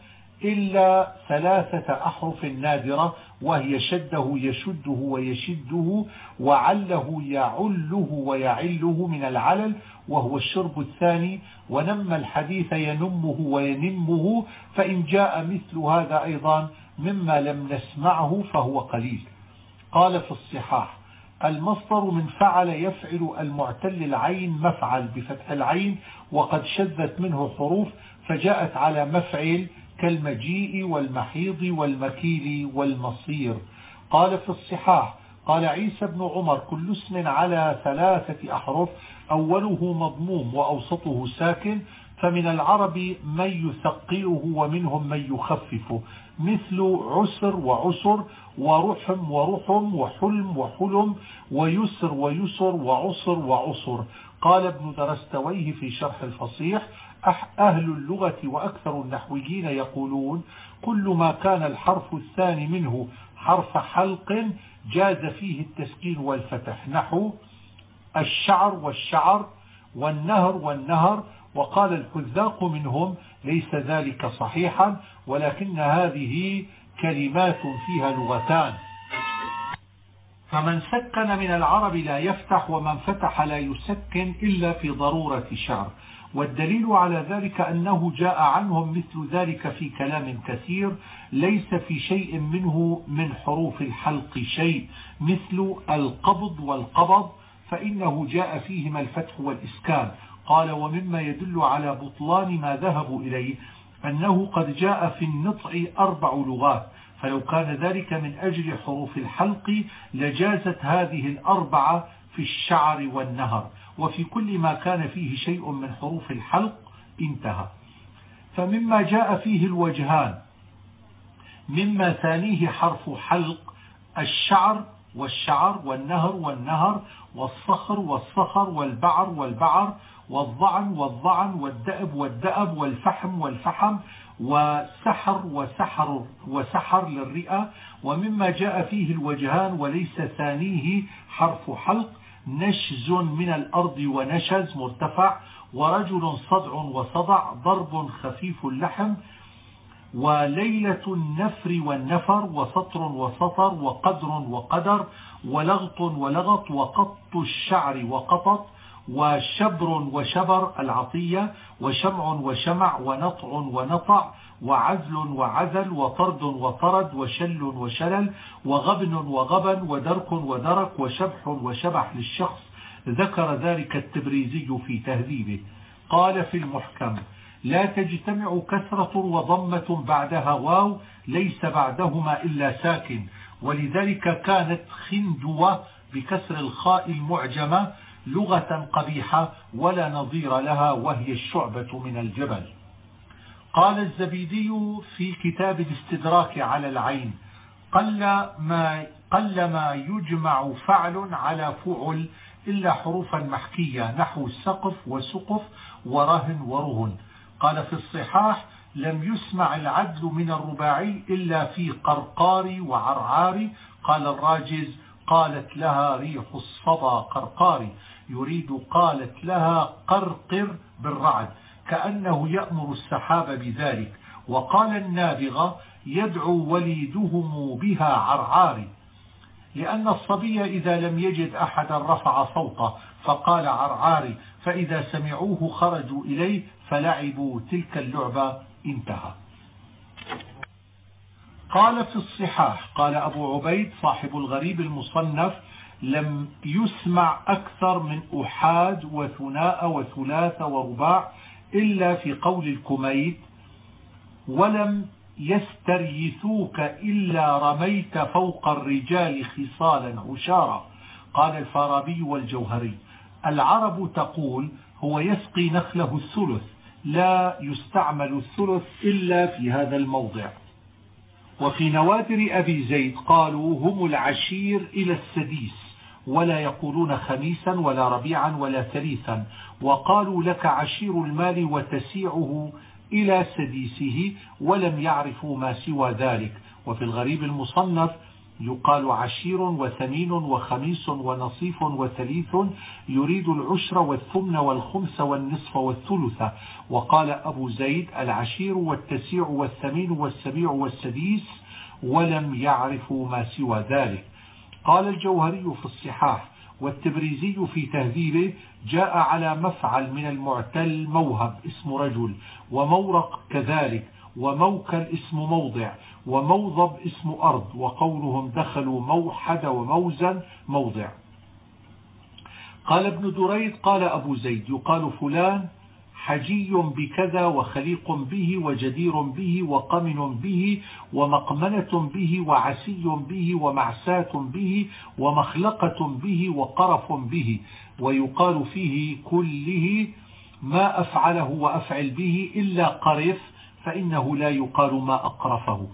إلا ثلاثة أحرف نادرة وهي شده يشده ويشده وعله يعله ويعله من العلل وهو الشرب الثاني ونم الحديث ينمه وينمه فإن جاء مثل هذا أيضا مما لم نسمعه فهو قليل. قال في الصحاح المصدر من فعل يفعل المعتل العين مفعل بفتح العين وقد شذت منه حروف فجاءت على مفعل كالمجيء والمحيض والمكيل والمصير. قال في الصحاح قال عيسى بن عمر كل اسم على ثلاثة أحرف أوله مضموم وأوسطه ساكن فمن العرب من يثقله ومنهم من يخففه. مثل عسر وعسر ورحم ورحم وحلم وحلم ويسر ويسر وعسر وعسر. قال ابن درستويه في شرح الفصيح أهل اللغة وأكثر النحويين يقولون كل ما كان الحرف الثاني منه حرف حلق جاز فيه التسكين والفتح. نحو الشعر والشعر والنهر والنهر وقال الحذاق منهم ليس ذلك صحيحا ولكن هذه كلمات فيها لغتان. فمن سكن من العرب لا يفتح ومن فتح لا يسكن إلا في ضرورة شعر. والدليل على ذلك أنه جاء عنهم مثل ذلك في كلام كثير ليس في شيء منه من حروف الحلق شيء مثل القبض والقبض فإنه جاء فيهما الفتح والإسكان. قال ومما يدل على بطلان ما ذهبوا إليه أنه قد جاء في النطع أربع لغات فلو كان ذلك من أجل حروف الحلق لجازت هذه الأربعة في الشعر والنهر وفي كل ما كان فيه شيء من حروف الحلق انتهى. فمما جاء فيه الوجهان مما ثانية حرف حلق الشعر والشعر والنهر والنهر والصخر والصخر والبعر والبعر والضعن والضعن والدأب والدأب والفحم والفحم وسحر وسحر وسحر للرئة ومما جاء فيه الوجهان وليس ثانية حرف حلق نشز من الأرض ونشز مرتفع ورجل صدع وصدع ضرب خفيف اللحم وليلة النفر والنفر وسطر وسطر وقدر وقدر ولغط ولغط وقط الشعر وقطط وشبر وشبر العطية وشمع وشمع ونطع ونطع وعزل وعزل وطرد وطرد وشل وشلل وغبن وغبن ودرك ودرك وشبح وشبح للشخص ذكر ذلك التبريزي في تهذيبه. قال في المحكم لا تجتمع كثرة وضمة بعدها واو ليس بعدهما إلا ساكن. ولذلك كانت خندوة بكسر الخاء المعجمة لغة قبيحة ولا نظير لها وهي الشعبة من الجبل. قال الزبيدي في كتاب الاستدراك على العين قل ما, قل ما يجمع فعل على فعل إلا حروفا محكية نحو سقف وسقف ورهن ورهن قال في الصحاح لم يسمع العدل من الرباعي إلا في قرقار وعرعار قال الراجز قالت لها ريح الصبا قرقار يريد قالت لها قرقر بالرعد كأنه يأمر السحاب بذلك. وقال النابغة يدعو وليدهم بها عرعار لأن الصبي إذا لم يجد أحدا رفع صوته فقال عرعاري فإذا سمعوه خرجوا إليه فلعبوا تلك اللعبة انتهى. قال في الصحاح قال أبو عبيد صاحب الغريب المصنف لم يسمع أكثر من أحاد وثناء وثلاث ورباع إلا في قول الكميت ولم يستريثوك إلا رميت فوق الرجال خصالا عشارا. قال الفارابي والجوهري العرب تقول هو يسقي نخله الثلث لا يستعمل الثلث إلا في هذا الموضع. وفي نوادر أبي زيد قالوا هم العشير إلى السديس. ولا يقولون خميسا ولا ربيعا ولا ثليثا وقالوا لك عشير المال وتسيعه إلى سديسه ولم يعرفوا ما سوى ذلك. وفي الغريب المصنف يقال عشير وثمين وخميس ونصيف وثليث يريد العشر والثمن والخمس والنصف والثلث. وقال أبو زيد العشير والتسيع والثمين والسبيع والسديس ولم يعرفوا ما سوى ذلك. قال الجوهري في الصحاح والتبريزي في تهذيبه جاء على مفعل من المعتل موهب اسم رجل ومورق كذلك وموكل اسم موضع وموضب اسم أرض وقولهم دخلوا موحد وموزن موضع. قال ابن دريد قال أبو زيد يقال فلان حجي بكذا وخليق به وجدير به وقمن به ومقمنة به وعسي به ومعساة به ومخلقة به وقرف به. ويقال فيه كله ما أفعله وأفعل به إلا قرف فإنه لا يقال ما أقرفه.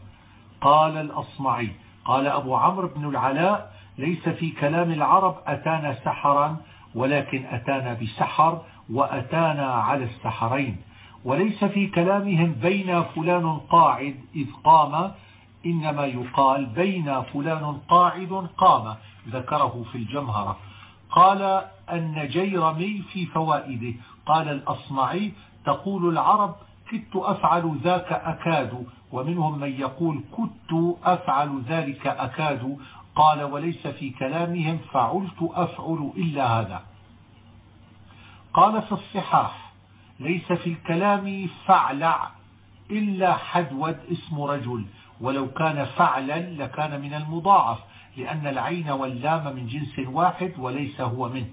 قال الأصمعي قال أبو عمرو بن العلاء ليس في كلام العرب أتانا سحرا ولكن أتانا بسحر وأتانا على السحرين. وليس في كلامهم بين فلان قاعد إذ قام إنما يقال بين فلان قاعد قام ذكره في الجمهرة. قال النجيرمي في فوائده قال الأصمعي تقول العرب كدت أفعل ذاك أكاد ومنهم من يقول كدت أفعل ذلك أكاد. قال وليس في كلامهم فعلت أفعل إلا هذا. قال في الصحاح ليس في الكلام فعلع إلا حدود اسم رجل ولو كان فعلا لكان من المضاعف لأن العين واللام من جنس واحد وليس هو منه.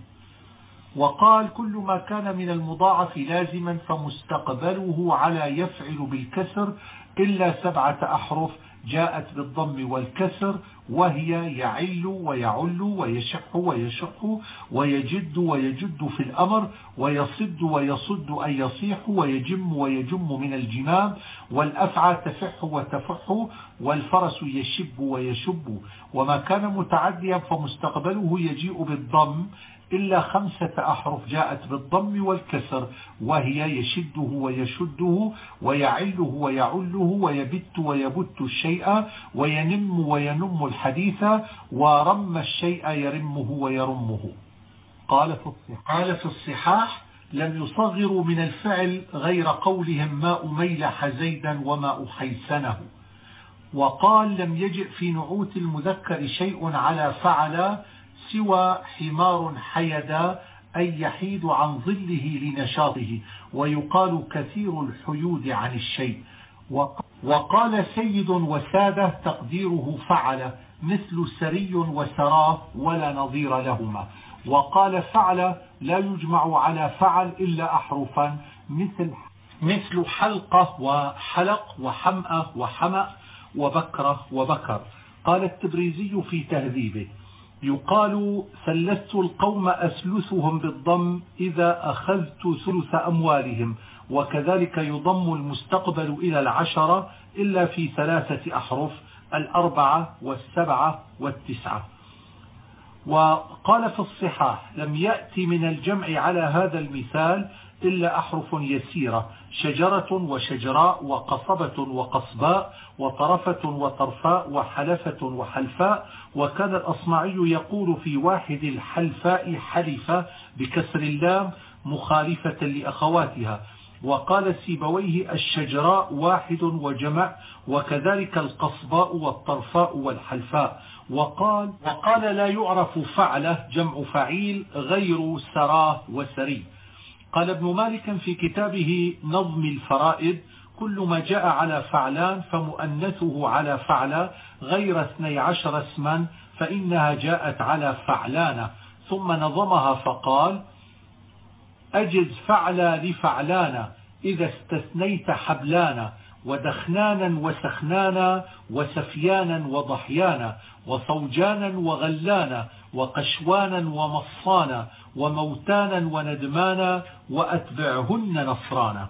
وقال كل ما كان من المضاعف لازما فمستقبله على يفعل بالكسر إلا سبعة أحرف جاءت بالضم والكسر وهي يعل ويعل ويشح ويشح ويجد ويجد في الأمر ويصد ويصد أن يصيح ويجم ويجم من الجمام والأفعى تفح وتفح والفرس يشب ويشب. وما كان متعديا فمستقبله يجيء بالضم إلا خمسة أحرف جاءت بالضم والكسر وهي يشده ويشده ويعله ويعله ويبت ويبت الشيء وينم وينم الحديث ورم الشيء يرمه ويرمه. قال في الصحاح, قال في الصحاح لم يصغروا من الفعل غير قولهم ما أميلح زيدا وما أحيسنه. وقال لم يجئ في نعوت المذكر شيء على فعل سوى حمار حيدا أي يحيد عن ظله لنشاطه ويقال كثير الحيود عن الشيء. وقال سيد وسادة تقديره فعل مثل سري وسراه ولا نظير لهما. وقال فعل لا يجمع على فعل إلا أحرفا مثل مثل حلقة وحلق وحمأة وحمأ وبكرة وبكر. قال التبريزي في تهذيبه يقال ثلثت القوم أسلثهم بالضم إذا أخذت ثلث أموالهم وكذلك يضم المستقبل إلى العشرة إلا في ثلاثة أحرف الأربعة والسبعة والتسعة. وقال في الصحاح لم يأتي من الجمع على هذا المثال إلا أحرف يسيرة شجرة وشجراء وقصبة وقصباء وطرفة وطرفاء وحلفة وحلفاء وكان الأصمعي يقول في واحد الحلفاء حلفة بكسر اللام مخالفة لأخواتها وقال سيبويه الشجراء واحد وجمع وكذلك القصباء والطرفاء والحلفاء. وقال وقال لا يعرف فعله جمع فعيل غير سراه وسري. قال ابن مالك في كتابه نظم الفرائد كل ما جاء على فعلان فمؤنثه على فعلى غير اثني عشر اسما فإنها جاءت على فعلان ثم نظمها فقال أجز فعلا لفعلانا إذا استثنيت حبلانا ودخنانا وسخنانا وسفيانا وضحيانا وصوجانا وغلانا وقشوانا ومصانا وموتانا وندمانا وأتبعهن نصرانا.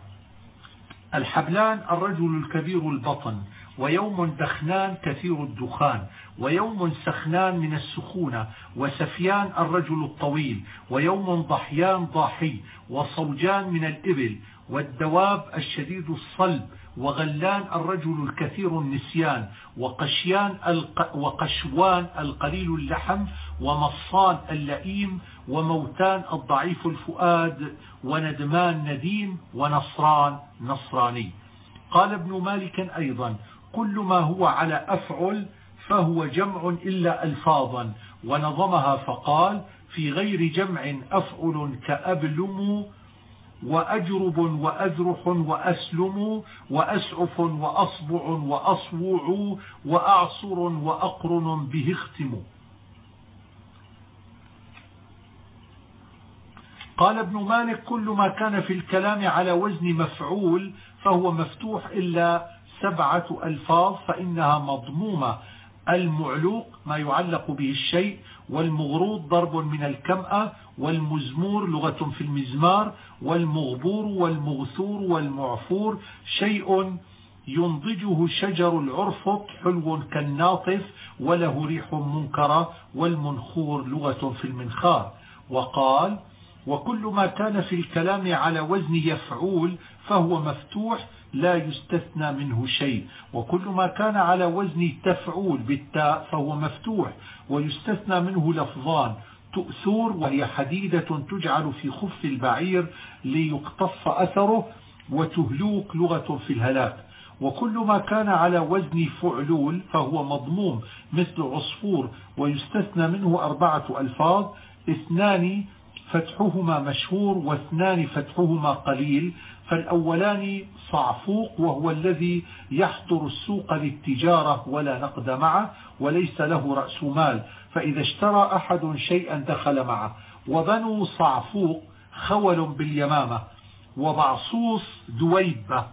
الحبلان الرجل الكبير البطن ويوم دخنان كثير الدخان ويوم سخنان من السخونة وسفيان الرجل الطويل ويوم ضحيان ضاحي وصوجان من الإبل والدواب الشديد الصلب وغلان الرجل الكثير النسيان وقشيان الق... وقشوان القليل اللحم ومصان اللئيم وموتان الضعيف الفؤاد وندمان نديم ونصران نصراني. قال ابن مالك أيضا كل ما هو على أفعل فهو جمع إلا ألفاظا ونظمها فقال في غير جمع أفعل كأبلم وأجرب وأذرح وأسلم وأسعف وأصبع وأصوع وأعصر وأقرن به اختم. قال ابن مالك كل ما كان في الكلام على وزن مفعول فهو مفتوح إلا سبعة ألفاظ فإنها مضمومة. المعلوق ما يعلق به الشيء والمغروض ضرب من الكمأة والمزمور لغة في المزمار والمغبور والمغثور والمعفور. شيء ينضجه شجر العرفط حلو كالناطف وله ريح منكرة والمنخور لغة في المنخار. وقال وكل ما كان في الكلام على وزن يفعول فهو مفتوح لا يستثنى منه شيء. وكل ما كان على وزن تفعول بالتاء فهو مفتوح ويستثنى منه لفظان تؤثور وهي حديدة تجعل في خف البعير ليقتص أثره وتهلوك لغة في الهلاك. وكل ما كان على وزن فعلول فهو مضموم مثل عصفور ويستثنى منه أربعة ألفاظ اثنان فتحهما مشهور واثنان فتحهما قليل فالأولان صعفوق وهو الذي يحضر السوق للتجارة ولا نقد معه وليس له رأس مال فإذا اشترى أحد شيئا دخل معه. وبنو صعفوق خول باليمامة وبعصوص دويبة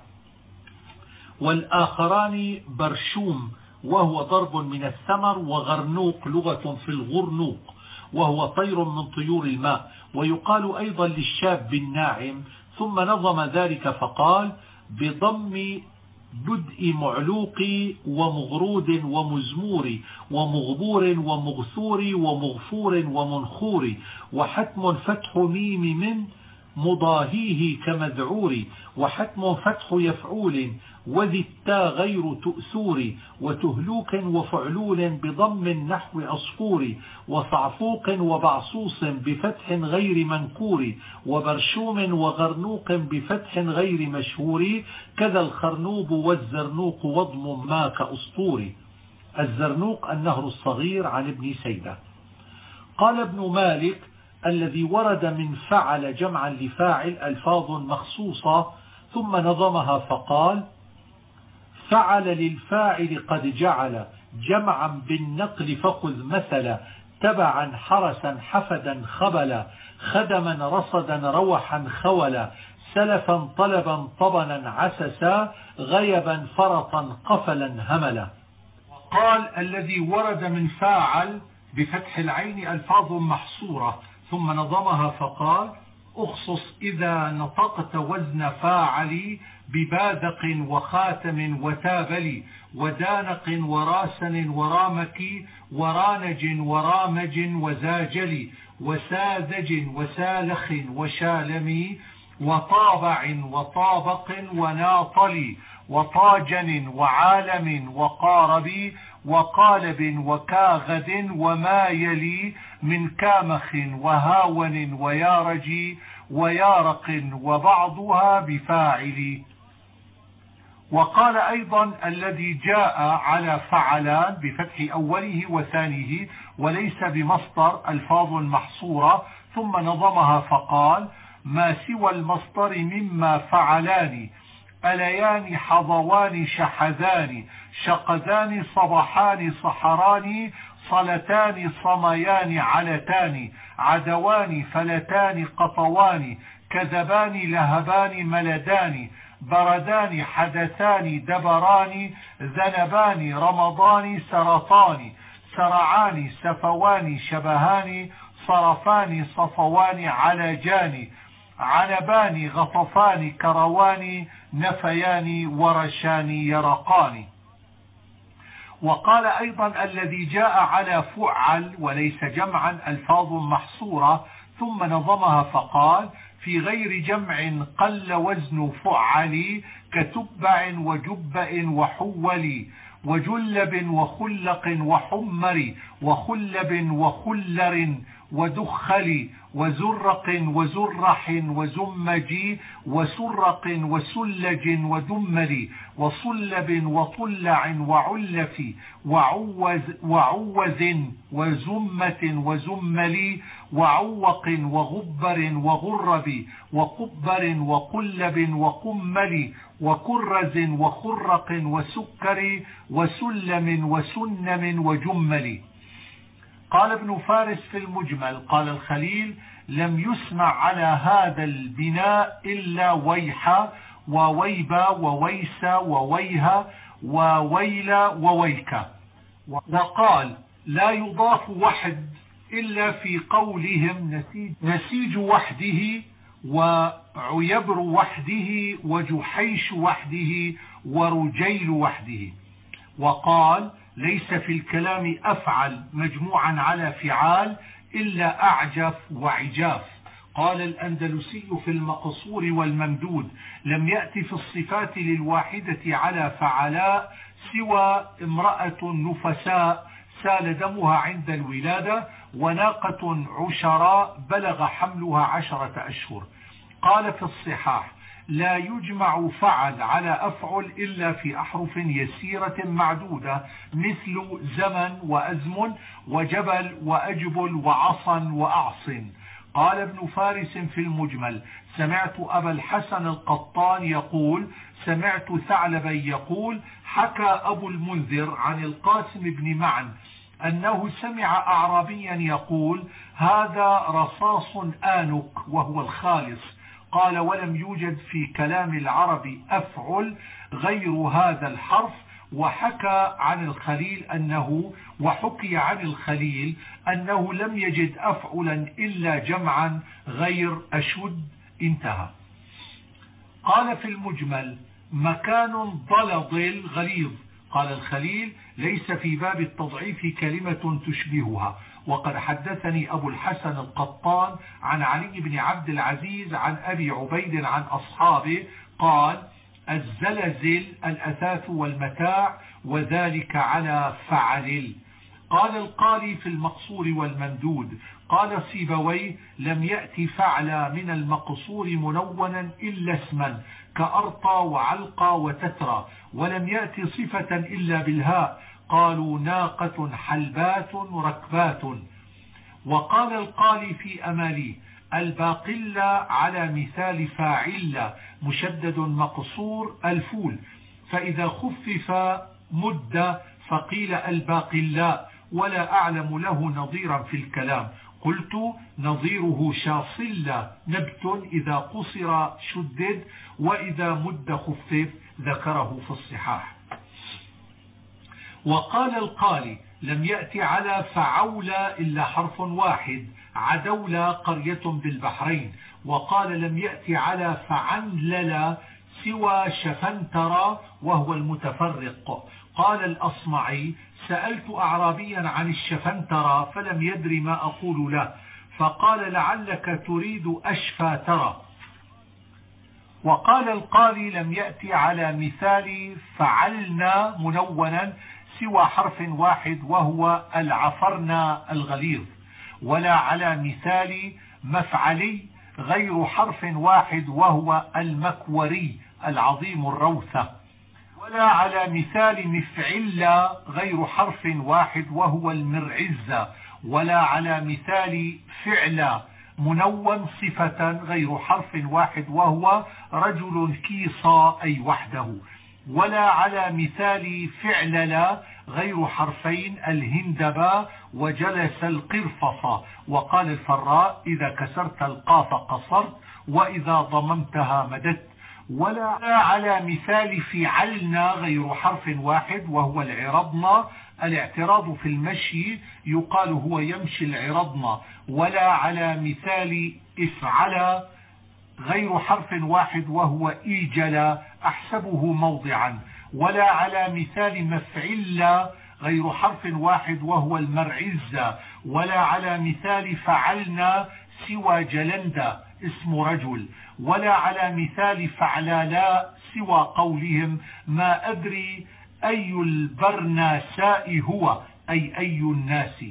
والآخران برشوم وهو ضرب من الثمر وغرنوق لغة في الغرنوق وهو طير من طيور الماء. ويقال أيضا للشاب الناعم ثم نظم ذلك فقال بضم بدء معلوق ومغرود ومزمور ومغبور ومغثور ومغفور ومنخور وحتم فتح ميم من مضاهيه كمذعور وحتم فتح يفعول وذي التا غير تؤثور وتهلوك وفعلول بضم نحو عصفور وصعفوق وبعصوص بفتح غير منكور وبرشوم وغرنوق بفتح غير مشهور كذا الخرنوب والزرنوق وضم ما كأسطور. الزرنوق النهر الصغير عن ابن سيدة. قال ابن مالك الذي ورد من فعل جمعا لفاعل ألفاظ مخصوصة ثم نظمها فقال فعل للفاعل قد جعل. جمعا بالنقل فخذ مثلا. تبعا حرسا حفدا خبلا. خدما رصدا روحا خولا. سلفا طلبا طبنا عسسا. غيبا فرطا قفلا هملا. قال الذي ورد من فاعل بفتح العين ألفاظ محصورة ثم نظمها فقال أخصص إذا نطقت وزن فاعلي ببادق وخاتم وتابل ودانق وراسن ورامك ورانج ورامج وزاجل وساذج وسالخ وشالم وطابع وطابق وناطل وطاجن وعالم وقارب وقالب وكاغد وما يلي من كامخ وهاون ويارج ويارق وبعضها بفاعل. وقال أيضا الذي جاء على فعلان بفتح أوله وثانيه وليس بمصدر ألفاظ محصورة ثم نظمها فقال ما سوى المصدر مما فعلان؟ أليان حظوان شحذان؟ شقذان صبحان صحران؟ صلتان صميان علتان عدوان فلتان قطوان كذبان لهبان ملدان بردان حدثان دبران ذنبان رمضان سرطان سرعان سفوان شبهان صرفان صفوان علجان عنبان غطفان كروان نفيان ورشان يرقان. وقال أيضا الذي جاء على فعل وليس جمعا ألفاظ محصورة ثم نظمها فقال في غير جمع قل وزن فعل كتبع وجبأ وحول وجلب وخلق وحمر وخلب وخلر ودخل وزرق وزرح وزمج وسرق وسلج ودمل وصلب وطلع وعلف وعوز, وعوز وزمة وزمل وعوق وغبر وغرب وقبر وقلب وقمل وكرز وخرق وسكر وسلم وسنم وجمل قال ابن فارس في المجمل قال الخليل لم يسمع على هذا البناء إلا ويحا وويبا وويسا وويها وويلا وويكا وقال لا يضاف وحد إلا في قولهم نسيج وحده وعيبر وحده وجحيش وحده ورجيل وحده. وقال ليس في الكلام أفعل مجموعا على فعال إلا أعجف وعجاف. قال الأندلسي في المقصور والممدود لم يأتي في الصفات للواحدة على فعلاء سوى امرأة نفساء سال دمها عند الولادة وناقة عشراء بلغ حملها عشرة أشهر. قال في الصحاح لا يجمع فعل على أفعل إلا في أحرف يسيرة معدودة مثل زمن وأزمن وجبل وأجبل وعصا وأعص قال ابن فارس في المجمل سمعت أبا الحسن القطان يقول سمعت ثعلبا يقول حكى أبو المنذر عن القاسم بن معن أنه سمع أعرابيا يقول هذا رصاص آنك وهو الخالص. قال ولم يوجد في كلام العرب أفعل غير هذا الحرف وحكى عن الخليل أنه وحكي عن الخليل أنه لم يجد أفعلا إلا جمعا غير أشد انتهى. قال في المجمل مكان ضلضل غليظ قال الخليل ليس في باب التضعيف كلمة تشبهها. وقد حدثني أبو الحسن القطان عن علي بن عبد العزيز عن أبي عبيد عن أصحابه قال الزلزل الأثاث والمتاع وذلك على فعل. قال القاري في المقصور والممدود قال سيبوي لم يأتي فعل من المقصور منونا إلا اسما كأرطى وعلقى وتترى ولم يأتي صفة إلا بالهاء. قالوا ناقة حلبات ركبات. وقال القالي في أمالي الباقلة على مثال فاعلة مشدد مقصور الفول فإذا خفف مد فقيل الباقلة ولا أعلم له نظيرا في الكلام. قلت نظيره شاصلة نبت إذا قصر شدد وإذا مد خفف ذكره في الصحاح. وقال القالي لم يأتي على فعولة إلا حرف واحد عدولة قرية بالبحرين. وقال لم يأتي على فعنلل سوى شفنتر وهو المتفرق. قال الأصمعي سألت أعرابيا عن الشفنتر فلم يدر ما أقول له. فقال لعلك تريد أشفى ترى. وقال القالي لم يأتي على مثال فعلنا منونا سوى حرف واحد وهو العفرنا الغليظ ولا على مثال مفعلي غير حرف واحد وهو المكوري العظيم الروثة. ولا على مثال مفعل غير حرف واحد وهو المرعز ولا على مثال فعل منون صفة غير حرف واحد وهو رجل كيصا أي وحده. ولا على مثال فعل لا غير حرفين الهندبا وجلس القرفص. وقال الفراء إذا كسرت القاف قصرت وإذا ضممتها مددت. ولا على مثال فعلنا غير حرف واحد وهو العرضنا الاعتراض في المشي يقال هو يمشي العرضنا ولا على مثال إفعل غير حرف واحد وهو إيجل أحسبه موضعا. ولا على مثال مفعل غير حرف واحد وهو المرعز. ولا على مثال فعلنا سوى جلند اسم رجل. ولا على مثال فعلالا سوى قولهم. ما أدري أي البرناساء هو أي أي الناس.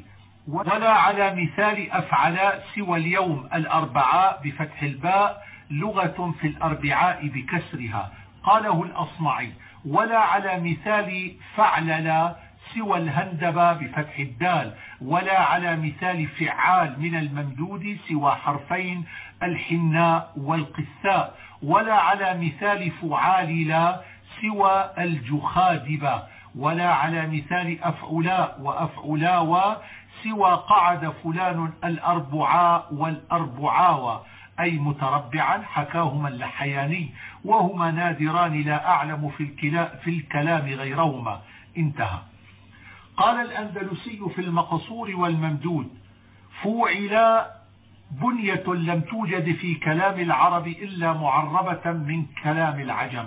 ولا على مثال أفعلاء سوى اليوم الأربعاء بفتح الباء. لغة في الأربعاء بكسرها. قاله الأصمعي ولا على مثال فعللا سوى الهندبة بفتح الدال ولا على مثال فعال من الممدود سوى حرفين الحناء والقثاء ولا على مثال فعال لا سوى الجخادبة ولا على مثال أفعلاء وأفعلاوى سوى قعد فلان الأربعاء والأربعاوى أي متربعا حكاهما اللحياني وهما نادران لا أعلم في الكلام غيرهما. انتهى. قال الأندلسي في المقصور والممدود فوعلا بنية لم توجد في كلام العرب إلا معربة من كلام العجم.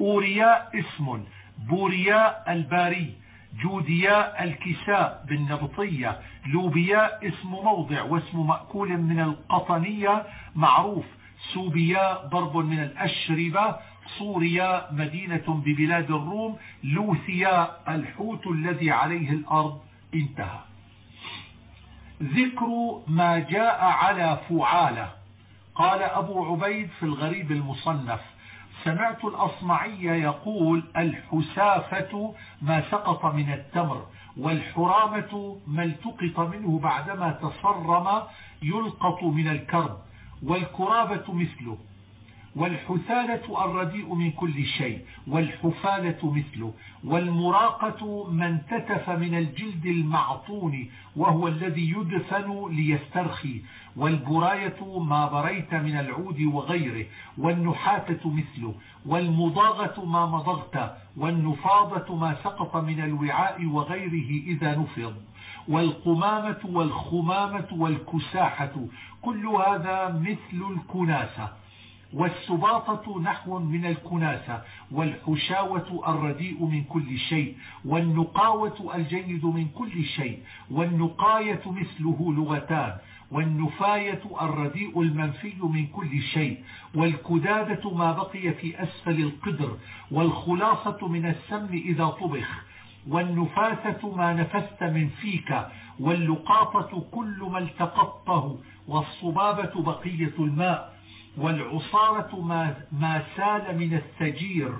أورياء اسم بورياء الباري. جودياء الكساء بالنبطية. لوبياء اسم موضع واسم مأكول من القطنية معروف. سوبياء ضرب من الأشربة. صوريا مدينة ببلاد الروم. لوثيا الحوت الذي عليه الأرض انتهى. ذكر ما جاء على فعالة. قال أبو عبيد في الغريب المصنف. سمعت الأصمعي يقول الحسافة ما سقط من التمر والحرامة ما التقط منه بعدما تصرم يلقط من الكرب والكرابة مثله. والحثالة الرديء من كل شيء والحفالة مثله والمراقة من تتف من الجلد المعطون وهو الذي يدفن ليسترخي والبراية ما بريت من العود وغيره والنحاتة مثله والمضاغة ما مضغت والنفاضة ما سقط من الوعاء وغيره إذا نفض والقمامة والخمامة والكساحة كل هذا مثل الكناسة. والسباطة نحو من الكناسة والحشاوة الرديء من كل شيء والنقاوة الجيد من كل شيء والنقاية مثله لغتان والنفاية الرديء المنفي من كل شيء والكدادة ما بقي في أسفل القدر والخلاصة من السم إذا طبخ والنفاثة ما نفست من فيك واللقاطة كل ما التقطه والصبابة بقية الماء والعصارة ما, ما سال من الثجير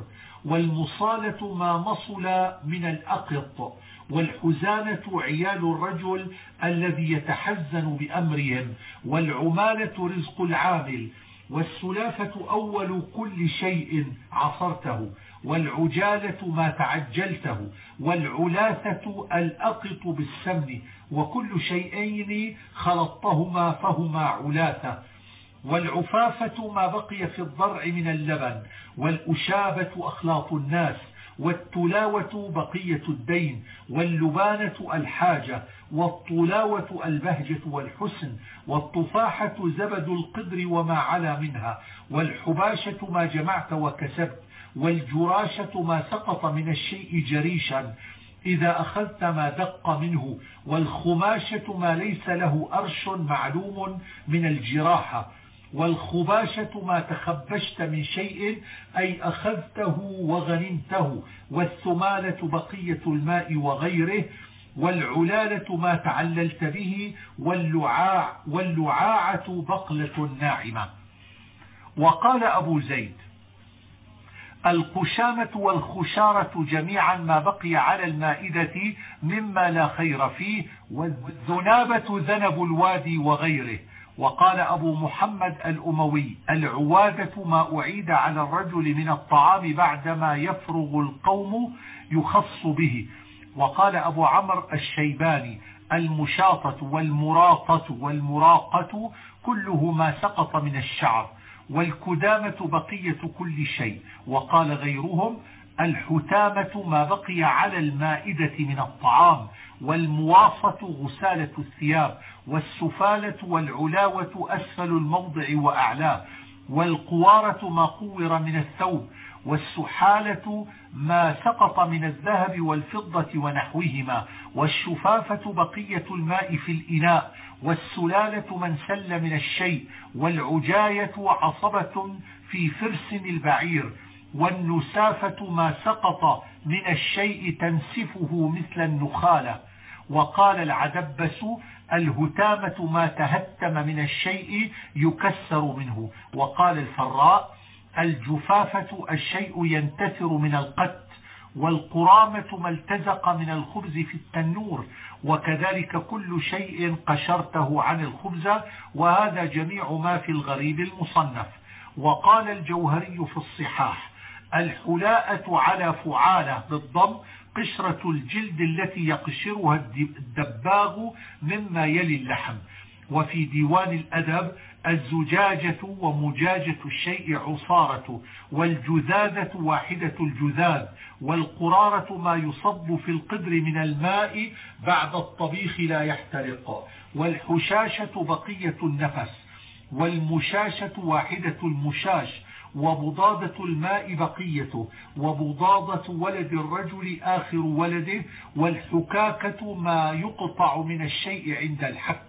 والمصالة ما مصل من الأقط والحزانة عيال الرجل الذي يتحزن بأمرهم والعمالة رزق العامل والسلافة أول كل شيء عصرته والعجالة ما تعجلته والعلاثة الأقط بالسمن وكل شيئين خلطتهما فهما علاثة. والعفافة ما بقي في الضرع من اللبن والأشابة أخلاط الناس والتلاوة بقية الدين واللبانة الحاجة والطلاوة البهجة والحسن والطفاحة زبد القدر وما علا منها والحباشة ما جمعت وكسبت والجراشة ما سقط من الشيء جريشا إذا أخذت ما دق منه والخماشة ما ليس له أرش معلوم من الجراحة. والخباشة ما تخبشت من شيء أي أخذته وغنمته والثمالة بقية الماء وغيره والعلالة ما تعللت به واللعاع واللعاعة بقلة ناعمة. وقال أبو زيد القشامة والخشارة جميعا ما بقي على المائدة مما لا خير فيه والذنابة ذنب الوادي وغيره. وقال أبو محمد الأموي العوادة ما أعيد على الرجل من الطعام بعدما يفرغ القوم يخص به. وقال أبو عمرو الشيباني المشاطة والمراقة والمراقة كله ما سقط من الشعر والكدامة بقية كل شيء. وقال غيرهم الحتامة ما بقي على المائدة من الطعام والمواصة غسالة الثياب والسفالة والعلاوة أسفل الموضع وأعلاه والقوارة ما قور من الثوب والسحالة ما سقط من الذهب والفضة ونحوهما والشفافة بقية الماء في الإناء والسلالة من سل من الشيء والعجاية عصبة في فرس البعير والنسافة ما سقط من الشيء تنسفه مثل النخالة. وقال العدبس الهتامة ما تهتم من الشيء يكسر منه. وقال الفراء الجفافة الشيء ينتثر من القت والقرامة ما التزق من الخبز في التنور. وكذلك كل شيء قشرته عن الخبز وهذا جميع ما في الغريب المصنف. وقال الجوهري في الصحاح الحلاءة على فعالة بالضم قشرة الجلد التي يقشرها الدباغ مما يلي اللحم. وفي ديوان الأدب الزجاجة ومجاجة الشيء عصارة والجذاذة واحدة الجذاذ والقرارة ما يصب في القدر من الماء بعد الطبيخ لا يحترق والحشاشة بقية النفس والمشاشة واحدة المشاش وبضادة الماء بقيته وبضادة ولد الرجل آخر ولده والحكاكة ما يقطع من الشيء عند الحك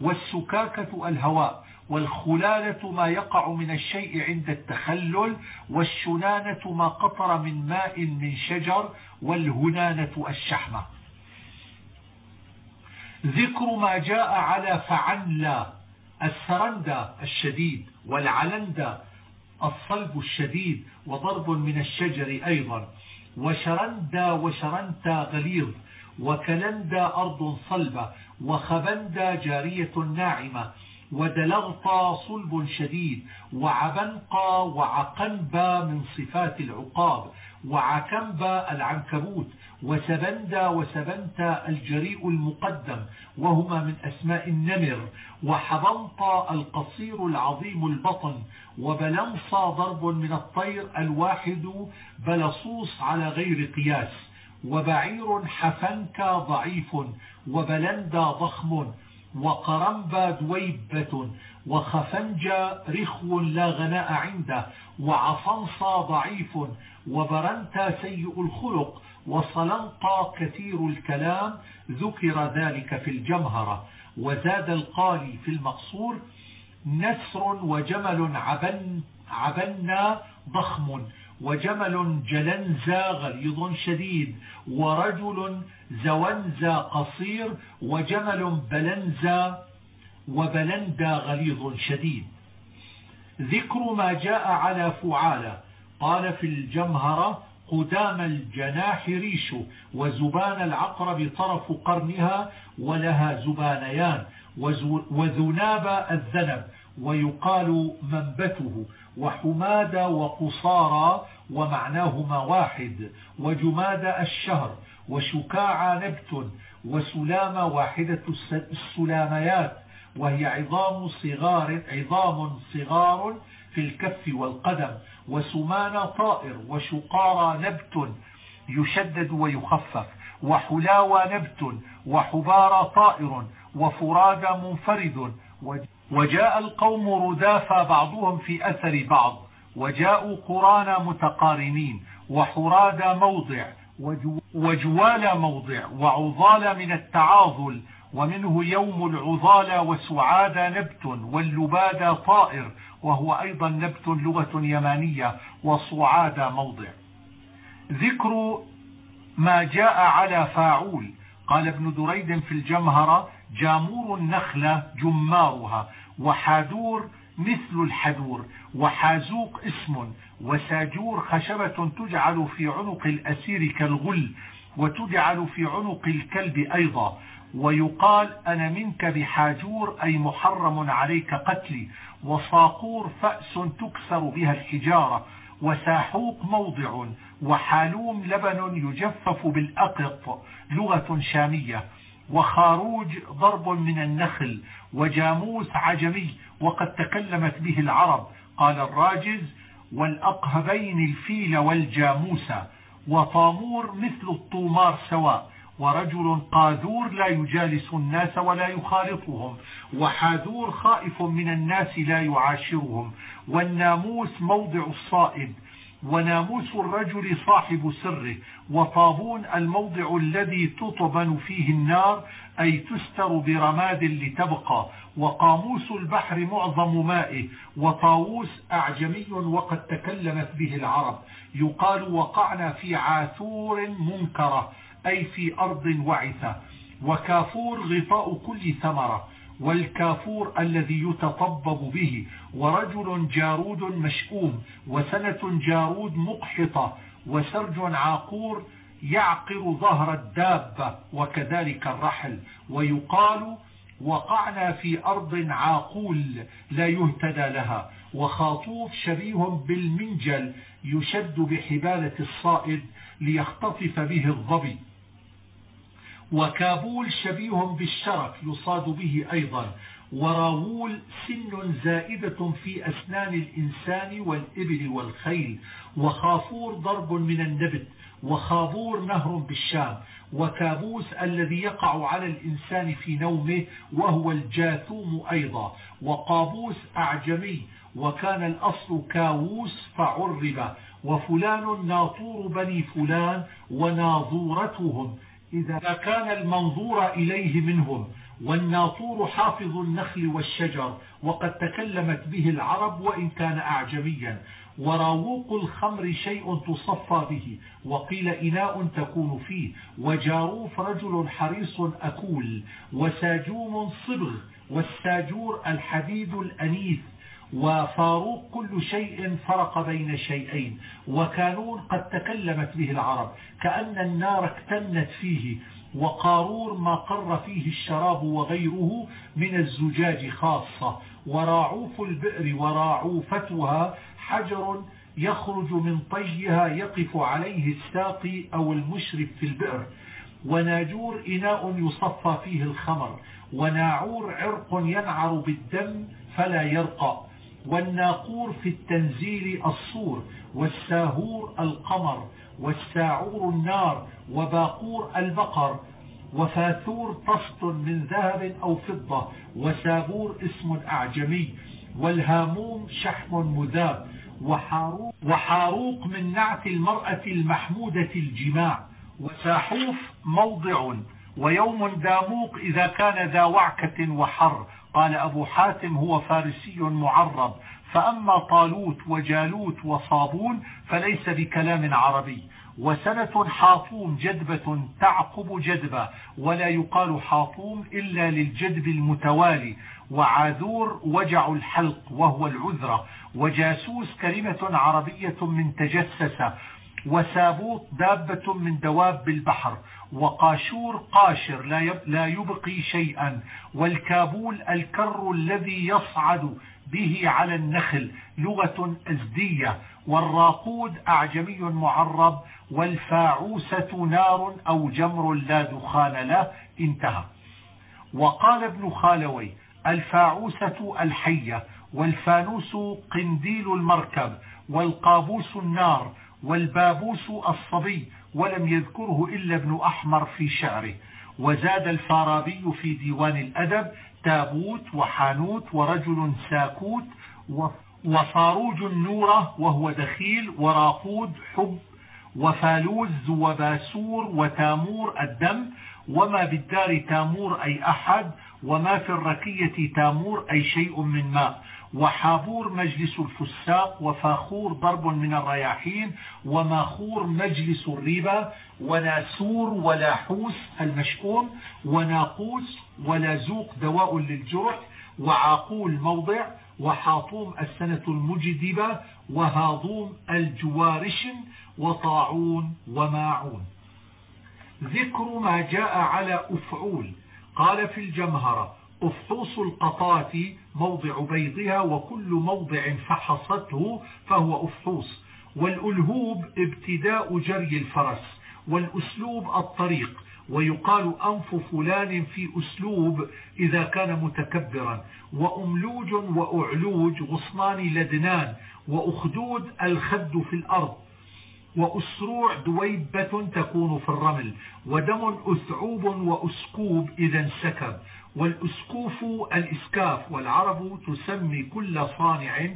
والسكاكة الهواء والخلالة ما يقع من الشيء عند التخلل والشنانة ما قطر من ماء من شجر والهنانة الشحمة. ذكر ما جاء على فعنلا السرندة الشديد والعلندة الصلب الشديد وضرب من الشجر أيضا. وشرندا وشرنتا غليظ وكلندا أرض صلبة وخبندا جارية ناعمة ودلغطا صلب شديد وعبنقا وعقنبا من صفات العقاب وعكنبا العنكبوت وسبندا وسبنتا الجريء المقدم وهما من أسماء النمر وحبنطا القصير العظيم البطن وبلنصا ضرب من الطير الواحد بلصوص على غير قياس وبعير حفنكا ضعيف وبلندا ضخم وقرنبا دويبة وخفنجا رخو لا غناء عنده وعفنصا ضعيف وبرنتا سيء الخلق وصلنطا كثير الكلام ذكر ذلك في الجمهرة. وزاد القالي في المقصور نسر وجمل عبن عبنا ضخم وجمل جلنزا غليظ شديد ورجل زونزا قصير وجمل بلنزا وبلندا غليظ شديد. ذكر ما جاء على فعالة. قال في الجمهرة قدام الجناح ريش وزبان العقرب طرف قرنها ولها زبانيان وذناب الذنب ويقال منبته وحماد وقصارى ومعناهما واحد وجماد الشهر وشكاع نبت وسلام واحدة السلاميات وهي عظام صغار عظام صغار في الكف والقدم وسمان طائر وشقارى نبت يشدد ويخفف وحلاوى نبت وحبارى طائر وفراد منفرد وجاء القوم ردافا بعضهم في أثر بعض وجاءوا قرانا متقارنين وحراد موضع وجوال موضع وعضال من التعاضل ومنه يوم العضال وسعاد نبت واللباد طائر وهو أيضا نبت لغة يمانية وصعاد موضع. ذكر ما جاء على فاعول قال ابن دريد في الجمهرة جامور النخلة جمارها وحادور مثل الحدور وحازوق اسم وساجور خشبة تجعل في عنق الأسير كالغل وتجعل في عنق الكلب أيضا ويقال أنا منك بحاجور أي محرم عليك قتلي وصاقور فأس تكسر بها الحجارة وساحوق موضع وحالوم لبن يجفف بالأقط لغة شامية وخاروج ضرب من النخل وجاموس عجمي وقد تكلمت به العرب قال الراجز والأقهبين الفيل والجاموس وطامور مثل الطومار سواء. ورجل قاذور لا يجالس الناس ولا يخالطهم وحاذور خائف من الناس لا يعاشرهم والناموس موضع الصائد وناموس الرجل صاحب سره وطابون الموضع الذي تطبن فيه النار أي تستر برماد لتبقى وقاموس البحر معظم مائه وطاووس أعجمي وقد تكلمت به العرب يقال وقعنا في عاثور منكرة. أي في أرض وعثة. وكافور غطاء كل ثمرة. والكافور الذي يتطبب به. ورجل جارود مشؤوم. وسنة جارود مقحطة. وسرج عاقور يعقر ظهر الدابة وكذلك الرحل. ويقال وقعنا في أرض عاقول لا يهتدى لها. وخاطوف شبيه بالمنجل يشد بحبالة الصائد ليختطف به الظبي. وكابول شبيه بالشرف يصاد به أيضا وراوول سن زائدة في أسنان الإنسان والإبل والخيل وخافور ضرب من النبت وخابور نهر بالشام وكابوس الذي يقع على الإنسان في نومه وهو الجاثوم أيضا وقابوس أعجمي وكان الأصل كاووس فعرب وفلان ناطور بني فلان وناظورتهم. إذا كان المنظور إليه منهم والناطور حافظ النخل والشجر وقد تكلمت به العرب وإن كان أعجميا وراوق الخمر شيء تصفى به وقيل إناء تكون فيه وجاروف رجل حريص أكول وساجوم صبغ والساجور الحديد الأنيث. وفاروق كل شيء فرق بين شيئين وكانون قد تكلمت به العرب كأن النار اكتنت فيه وقارور ما قر فيه الشراب وغيره من الزجاج خاصة وراعوف البئر وراعوفتها حجر يخرج من طيها يقف عليه الساقي أو المشرف في البئر وناجور إناء يصفى فيه الخمر وناعور عرق ينعر بالدم فلا يرقى. والناقور في التنزيل الصور والساهور القمر والساعور النار وباقور البقر وفاثور طست من ذهب أو فضة وسابور اسم أعجمي والهاموم شحم مذاب وحاروق, وحاروق من نعت المرأة المحمودة الجماع وساحوف موضع ويوم داموق إذا كان ذا وعكة وحر. قال أبو حاتم هو فارسي معرب. فأما طالوت وجالوت وصابون فليس بكلام عربي. وسنة حاطوم جدبة تعقب جدبة ولا يقال حاطوم إلا للجدب المتوالي. وعاذور وجع الحلق وهو العذرة. وجاسوس كلمة عربية من تجسس. وسابوط دابة من دواب البحر. وقاشور قاشر لا يبقي شيئا. والكابول الكر الذي يصعد به على النخل لغة أزدية. والراقود أعجمي معرب. والفاعوسة نار أو جمر لا دخان له. انتهى. وقال ابن خالوي الفاعوسة الحية والفانوس قنديل المركب والقابوس النار والبابوس الصبي ولم يذكره إلا ابن أحمر في شعره. وزاد الفارابي في ديوان الأدب تابوت وحانوت ورجل ساكوت وفاروج النورة وهو دخيل وراقود حب وفالوز وباسور وتامور الدم. وما بالدار تامور أي أحد وما في الركية تامور أي شيء من ماء وحابور مجلس الفساق وفاخور ضرب من الرياحين وماخور مجلس الربا وناسور ولاحوس المشؤوم وناقوس ولازوق دواء للجرح وعاقول موضع وحاطوم السنة المجدبة وهاضوم الجوارش وطاعون وماعون. ذكر ما جاء على أفعول. قال في الجمهرة أفحوص القطات موضع بيضها وكل موضع فحصته فهو أفحوص. والألهوب ابتداء جري الفرس والأسلوب الطريق ويقال أنف فلان في أسلوب إذا كان متكبرا وأملوج وأعلوج غصنان لدنان وأخدود الخد في الأرض وأسروع دويبة تكون في الرمل ودم أثعوب وأسكوب إذا انسكب. والأسكوف الإسكاف والعرب تسمي كل صانع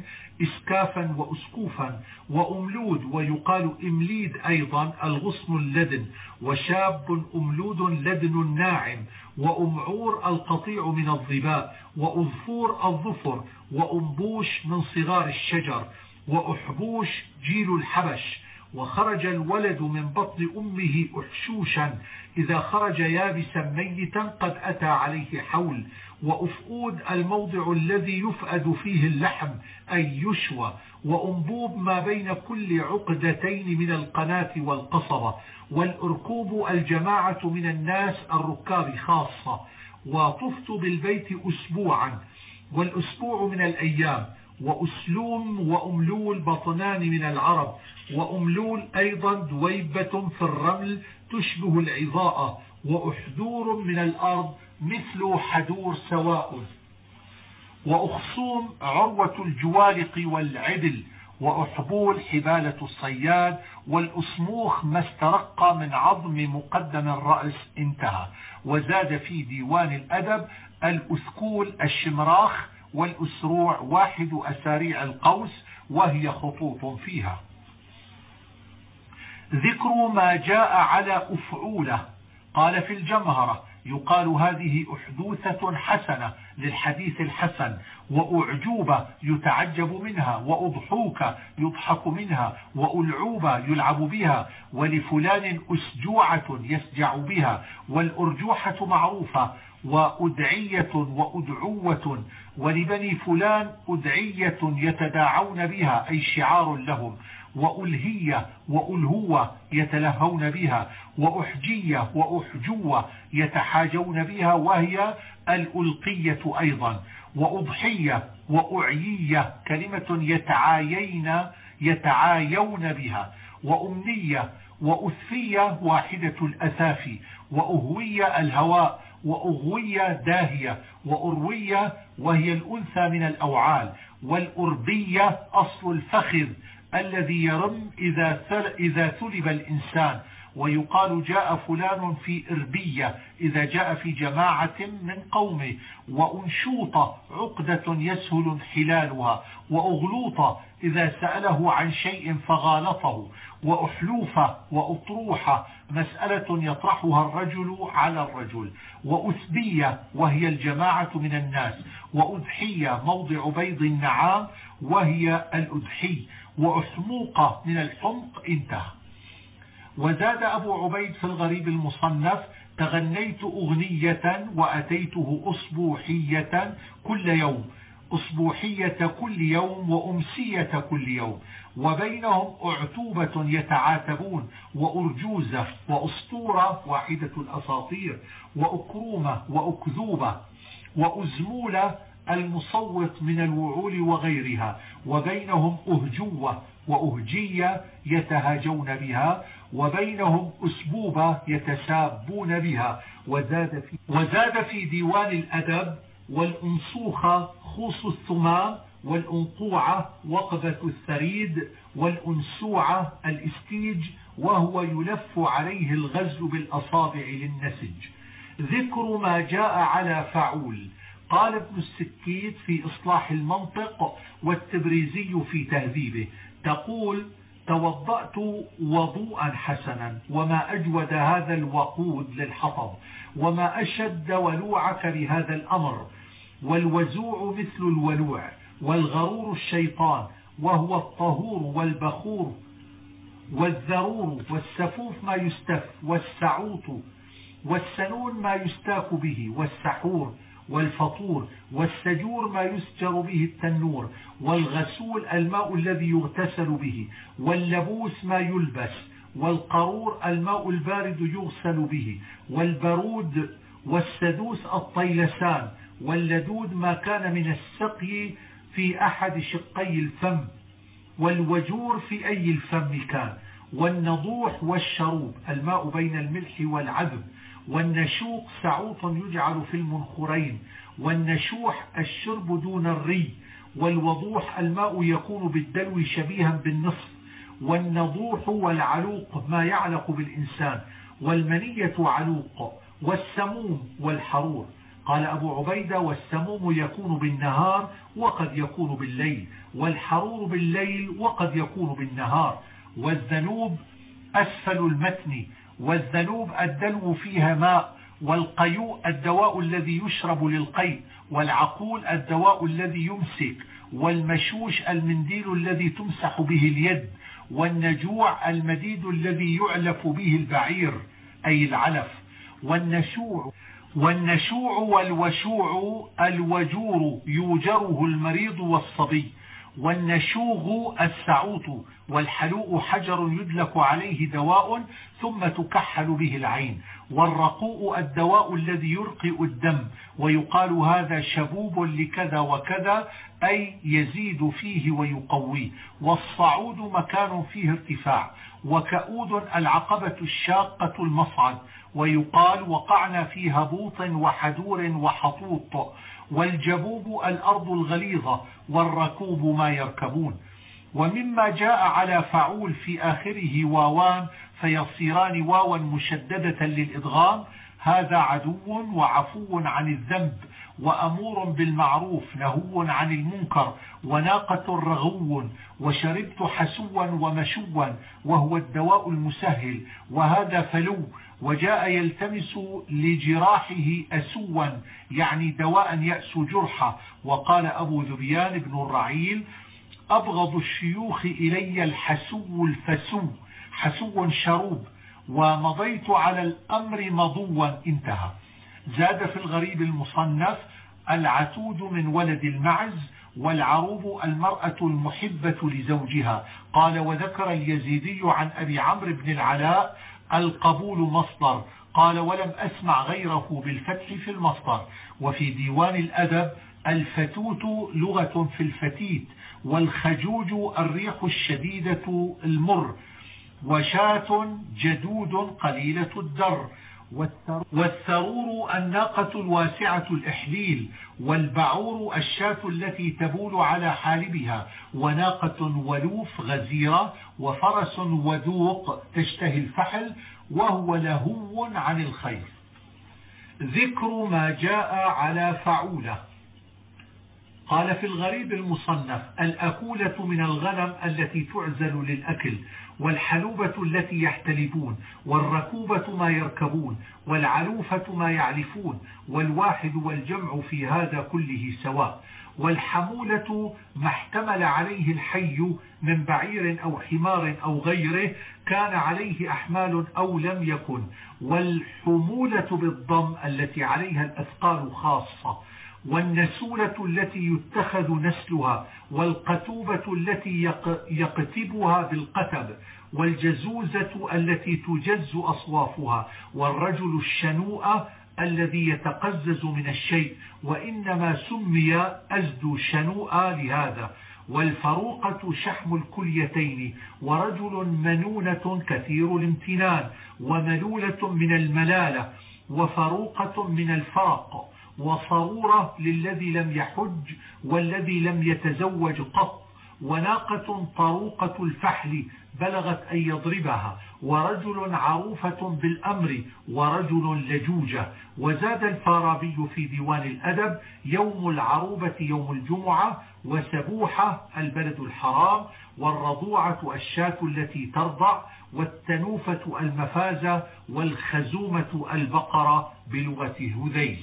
إسكافا وأسكوفا وأملود ويقال إمليد أيضا الغصن اللدن وشاب أملود لدن ناعم وأمعور القطيع من الظباء وأظفور الظفر وأنبوش من صغار الشجر وأحبوش جيل الحبش. وخرج الولد من بطن أمه أحشوشا. إذا خرج يابسا ميتا قد أتى عليه حول. وأفؤود الموضع الذي يفأد فيه اللحم أي يشوى. وأنبوب ما بين كل عقدتين من القناة والقصبة. والأركوب الجماعة من الناس الركاب خاصة. وطفت بالبيت أسبوعا. والأسبوع من الأيام. وأسلوم وأملول بطنان من العرب وأملول أيضا دويبة في الرمل تشبه العظاء وأحدور من الأرض مثل حدور سواء. وأخصوم عروة الجوالق والعدل وأحبول حبالة الصياد والأسموخ ما استرق من عظم مقدم الرأس انتهى. وزاد في ديوان الأدب الأثكول الشمراخ والأسروع واحد أساريع القوس وهي خطوط فيها. ذكر ما جاء على أفعولة. قال في الجمهرة يقال هذه أحدوثة حسنة للحديث الحسن وأعجوبة يتعجب منها وأضحوكة يضحك منها وألعوبة يلعب بها ولفلان أسجوعة يسجع بها والأرجوحة معروفة وأدعية وأدعوة ولبني فلان أدعية يتداعون بها أي شعار لهم وألهية وألهوة يتلهون بها وأحجية وأحجوة يتحاجون بها وهي الألقية أيضا وأضحية وأعيية كلمة يتعايين يتعايون بها وأمنية وأثفية واحدة الأثافي وأهوية الهواء وأغوية داهية وأروية وهي الأنثى من الأوعال والأربية أصل الفخذ الذي يرم إذا إذا ثلب الإنسان. ويقال جاء فلان في إربية إذا جاء في جماعة من قومه. وأنشوطة عقدة يسهل انحلالها وأغلوطة إذا سأله عن شيء فغالطه وأحلوفة وأطروحة مسألة يطرحها الرجل على الرجل. وأثبية وهي الجماعة من الناس. وأضحية موضع بيض النعام وهي الأضحي. وأحموقة من الحمق انتهى. وزاد أبو عبيد في الغريب المصنف تغنيت أغنية وأتيته أصبوحية كل يوم أصبوحية كل يوم وأمسية كل يوم وبينهم أعتوبة يتعاتبون وأرجوزة وأسطورة واحدة الأساطير وأكرومة وأكذوبة وأزمولة المصوت من الوعول وغيرها وبينهم أهجوة وأهجية يتهاجون بها وبينهم أسبوبة يتسابون بها. وزاد في, وزاد في ديوان الأدب والأنصوخة خوص الثمام والأنقوعة وقبة الثريد والأنسوعة الإستيج وهو يلف عليه الغزل بالأصابع للنسج. ذكر ما جاء على فعول. قال ابن السكيت في إصلاح المنطق والتبريزي في تهذيبه. تقول توضأت وضوءا حسنا وما أجود هذا الوقود للحطب وما أشد ولوعك بهذا الأمر والوزوع مثل الولوع والغرور الشيطان وهو الطهور والبخور والذرور والسفوف ما يستف والسعوط والسنون ما يستاك به والسحور والفطور والسجور ما يسجر به التنور والغسول الماء الذي يغتسل به واللبوس ما يلبس والقرور الماء البارد يغسل به والبرود والسدوس الطيلسان واللدود ما كان من السقي في أحد شقي الفم والوجور في أي الفم كان والنضوح والشروب الماء بين الملح والعذب. والنشوق سعوط يجعل في المنخرين والنشوح الشرب دون الري والوضوح الماء يكون بالدلو شبيها بالنصف والنضوح والعلوق ما يعلق بالإنسان والمنية علوق والسموم والحرور. قال أبو عبيدة والسموم يكون بالنهار وقد يكون بالليل والحرور بالليل وقد يكون بالنهار والذنوب أسفل المتن والذنوب الدلو فيها ماء والقيوء الدواء الذي يشرب للقيء والعقول الدواء الذي يمسك والمشوش المنديل الذي تمسح به اليد والنجوع المديد الذي يعلف به البعير أي العلف والنشوع والنشوع والوشوع الوجور يوجره المريض والصبي. والنشوغ السعوط والحلوء حجر يدلك عليه دواء ثم تكحل به العين والرقوء الدواء الذي يرقئ الدم ويقال هذا شبوب لكذا وكذا أي يزيد فيه ويقويه والصعود مكان فيه ارتفاع وكؤود العقبة الشاقة المصعد ويقال وقعنا في هبوط وحدور وحطوط والجبوب الأرض الغليظة والركوب ما يركبون. ومما جاء على فعول في آخره واوان فيصيران واوا مشددة للإدغام هذا عدو وعفو عن الذنب. وأمور بالمعروف نهو عن المنكر وناقة رغو وشربت حسوا ومشوا وهو الدواء المسهل وهذا فلو وجاء يلتمس لجراحه أسوا يعني دواء يأس جرحة. وقال أبو ذبيان بن الرعيل أبغض الشيوخ إلي الحسو الفسو حسو شروب ومضيت على الأمر مضوا انتهى. زاد في الغريب المصنف العتود من ولد المعز والعروب المرأة المحبة لزوجها. قال وذكر اليزيدي عن أبي عمرو بن العلاء القبول مصدر. قال ولم أسمع غيره بالفتح في المصدر. وفي ديوان الأدب الفتوت لغة في الفتيت والخجوج الريح الشديدة المر وشاة جدود قليلة الدر. والثرور الناقة الواسعة الإحليل والبعور الشاة التي تبول على حالبها وناقة ولوف غزيرة وفرس وذوق تشتهي الفحل وهو لهو عن الخير. ذكر ما جاء على فعولة. قال في الغريب المصنف الأكولة من الغنم التي تعزل للأكل والحلوبة التي يحتلبون والركوبة ما يركبون والعلوفة ما يعلفون والواحد والجمع في هذا كله سواء. والحمولة ما احتمل عليه الحي من بعير أو حمار أو غيره كان عليه أحمال أو لم يكن. والحمولة بالضم التي عليها الأثقال خاصة. والنسولة التي يتخذ نسلها والقتوبة التي يقتبها بالقتب والجزوزة التي تجز أصوافها والرجل الشنوء الذي يتقزز من الشيء وإنما سمي أزد شنوء لهذا. والفروقة شحم الكليتين ورجل منونة كثير الامتنان وملولة من الملالة وفروقة من الفرق. وصرورة للذي لم يحج والذي لم يتزوج قط. وناقة طروقة الفحل بلغت أن يضربها ورجل عروفة بالأمر ورجل لجوجة. وزاد الفارابي في ديوان الأدب يوم العروبة يوم الجمعة وسبوحة البلد الحرام والرضوعة الشاة التي ترضع والتنوفة المفازة والخزومة البقرة بلغة هذيل.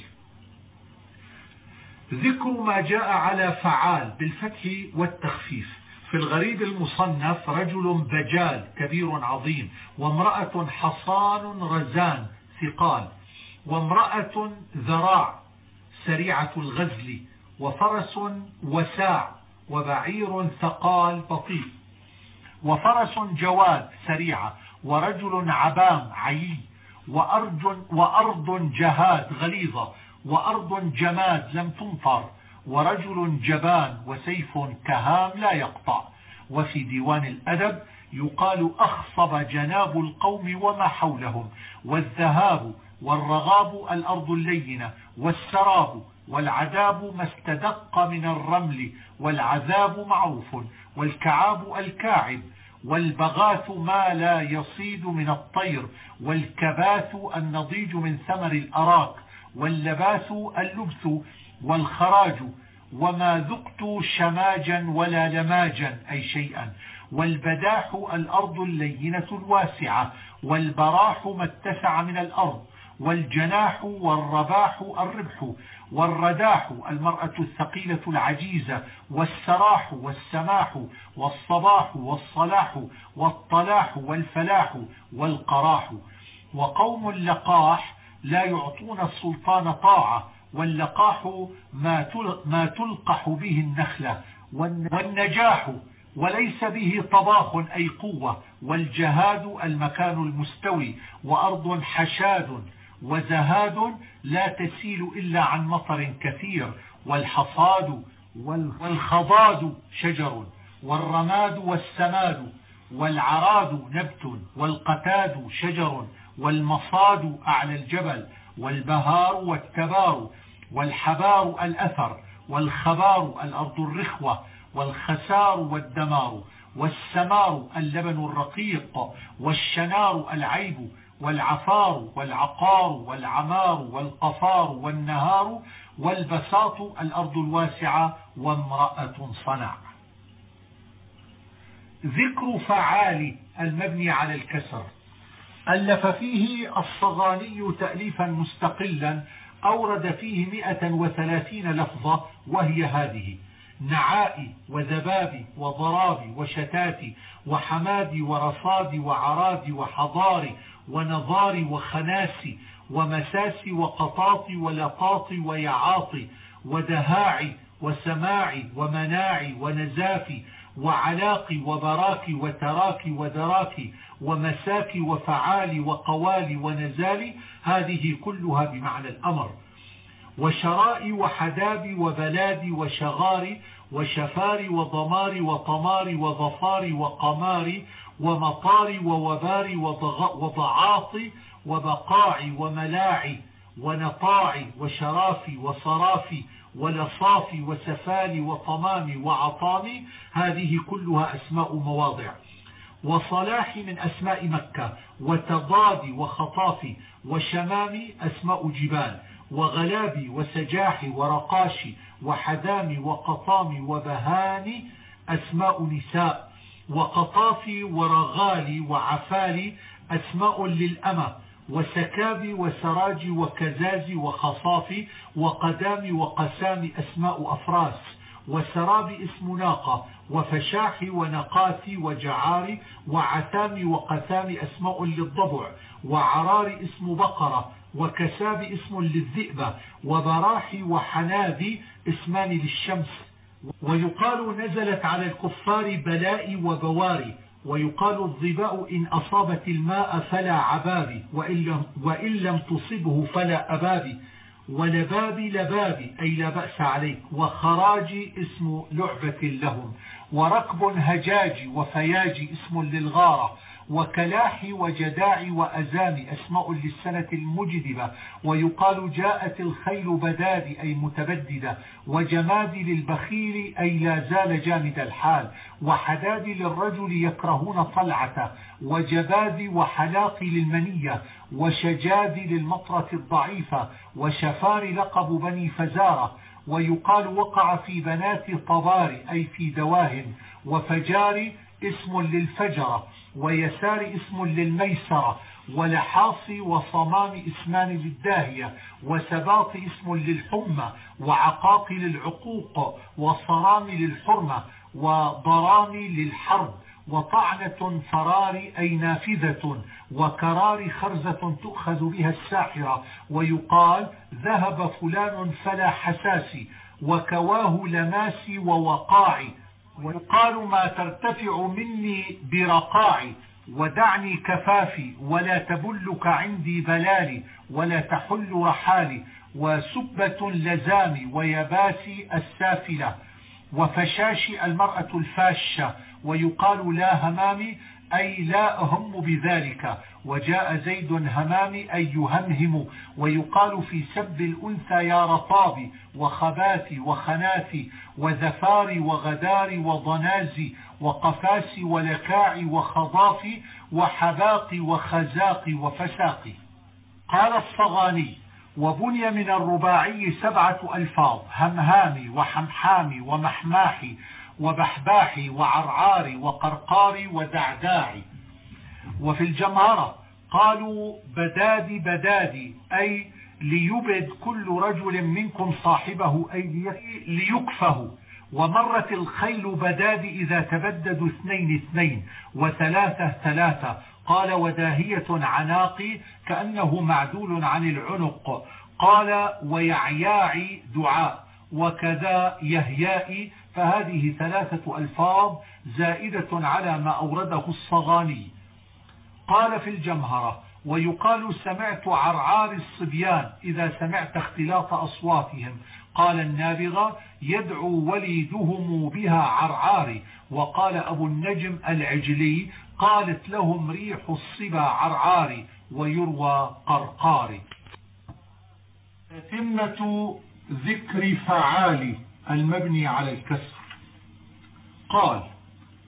ذكر ما جاء على فعال بالفتح والتخفيف. في الغريب المصنف رجل بجال كبير عظيم وامرأة حصان رزان ثقال وامرأة ذراع سريعة الغزل وفرس وساع وبعير ثقال بطيء وفرس جواد سريعة ورجل عبام عيي وأرض, وأرض جهاد غليظة وأرض جماد لم تمطر ورجل جبان وسيف كهام لا يقطع. وفي ديوان الأدب يقال أخصب جناب القوم وما حولهم والذهاب والرغاب الأرض اللينة والسراب والعذاب ما استدق من الرمل والعذاب معروف والكعاب الكاعب والبغاث ما لا يصيد من الطير والكباث النضيج من ثمر الأراك. واللباس اللبس والخراج وما ذقت شماجا ولا لماجا أي شيئا والبداح الأرض اللينة الواسعة والبراح ما اتسع من الأرض والجناح والرباح الربح والرداح المرأة الثقيلة العجيزة والسراح والسماح والصباح والصلاح والطلاح والفلاح والقراح وقوم اللقاح لا يعطون السلطان طاعة واللقاح ما تلقح به النخلة والنجاح وليس به طباخ أي قوة والجهاد المكان المستوي وأرض حشاد وزهاد لا تسيل إلا عن مطر كثير والحصاد والخضاد شجر والرماد والسماد والعراد نبت والقتاد شجر. والمصاد أعلى الجبل والبهار والتبار والحبار الأثر والخبار الأرض الرخوة والخسار والدمار والسمار اللبن الرقيق والشنار العيب والعفار والعقار والعمار والقفار والنهار والبساط الأرض الواسعة وامرأة صنع. ذكر فعال المبني على الكسر. ألف فيه الصغاني تأليفا مستقلا أورد فيه مئة وثلاثين لفظة وهي هذه نعاء وذباب وضراب وشتات وحماد ورصاد وعراد وحضار ونظار وخناس ومساس وقطاط ولقاط ويعاط ودهاع وسماع ومناع ونزاف وعلاق وبراك وتراك ودراك ومساك وفعال وقوال ونزال هذه كلها بمعنى الأمر. وشراء وحداب وبلاد وشغار وشفار وضمار وطمار وظفار وقمار ومطار ووبار وضعاط وبقاع وملاع ونطاع وشراف وصراف ولصاف وسفال وطمام وعطام هذه كلها أسماء مواضع. وصلاح من أسماء مكة وتضاد وخطاف وشمام أسماء جبال وغلاب وسجاح ورقاش وحدام وقطام وبهان أسماء نساء وقطاف ورغال وعفال أسماء للأمة وسكاب وسراج وكزاز وخصاف وقدام وقسام أسماء أفراس وسراب اسم ناقة وفشاح ونقاث وجعار وعتام وقثام أسماء للضبع وعرار اسم بقرة وكساب اسم للذئبة وبراح وحناذي اسمان للشمس. ويقال نزلت على الكفار بلاء وبواري ويقال الظباء إن أصابت الماء فلا عباب وإن لم تصبه فلا أباب ولباب لباب أي لا بأس عليك. وخراج اسم لعبة لهم. وركب هجاج وفياج اسم للغارة. وكلاح وجداع وأزام أسماء للسنة المجدبة ويقال جاءت الخيل بداد أي متبددة وجماد للبخيل أي لا زال جامد الحال وحداد للرجل يكرهون طلعته وجباد وحلاق للمنية وشجاد للمطرة الضعيفة وشفار لقب بني فزارة ويقال وقع في بنات طبار أي في دواهن وفجار اسم للفجرة. ويسار اسم للميسرة ولحاص وصمام اسمان للداهية وسباط اسم للحمى وعقاق للعقوق وصرام للحرمة وضرام للحرب وطعنة فرار أي نافذة وكرار خرزة تؤخذ بها الساحرة ويقال ذهب فلان فلا حساسي وكواه لماسي ووقاعي ويقال ما ترتفع مني برقاعي ودعني كفافي ولا تبلك عندي بلالي ولا تحل رحالي وسبة لزامي ويباسي السافلة وفشاشي المرأة الفاشة ويقال لا همامي أي لا أهم بذلك. وجاء زيد همامي أي يهمهم ويقال في سب الأنثى يا رطابي وخباتي وخناثي وذفاري وغداري وضنازي وقفاسي ولكاعي وخضافي وحباقي وخزاقي وفساقي قال الصغاني وبني من الرباعي سبعة ألفاظ همهامي وحمحامي ومحماحي وبحباحي وعرعاري وقرقاري ودعداعي وفي الجمهرة قالوا بدادي بدادي أي ليبد كل رجل منكم صاحبه أي ليكفه. ومرت الخيل بداد إذا تبددوا اثنين اثنين وثلاثة ثلاثة. قال وداهية عناقي كأنه معدول عن العنق. قال ويعياعي دعاء وكذا يهيائي فهذه ثلاثة ألفاظ زائدة على ما أورده الصغاني. قال في الجمهرة ويقال سمعت عرعار الصبيان إذا سمعت اختلاط أصواتهم. قال النابغة يدعو وليدهم بها عرعار وقال أبو النجم العجلي قالت لهم ريح الصبا عرعار ويروى قرقار تتمة ذكر فعال المبني على الكسر. قال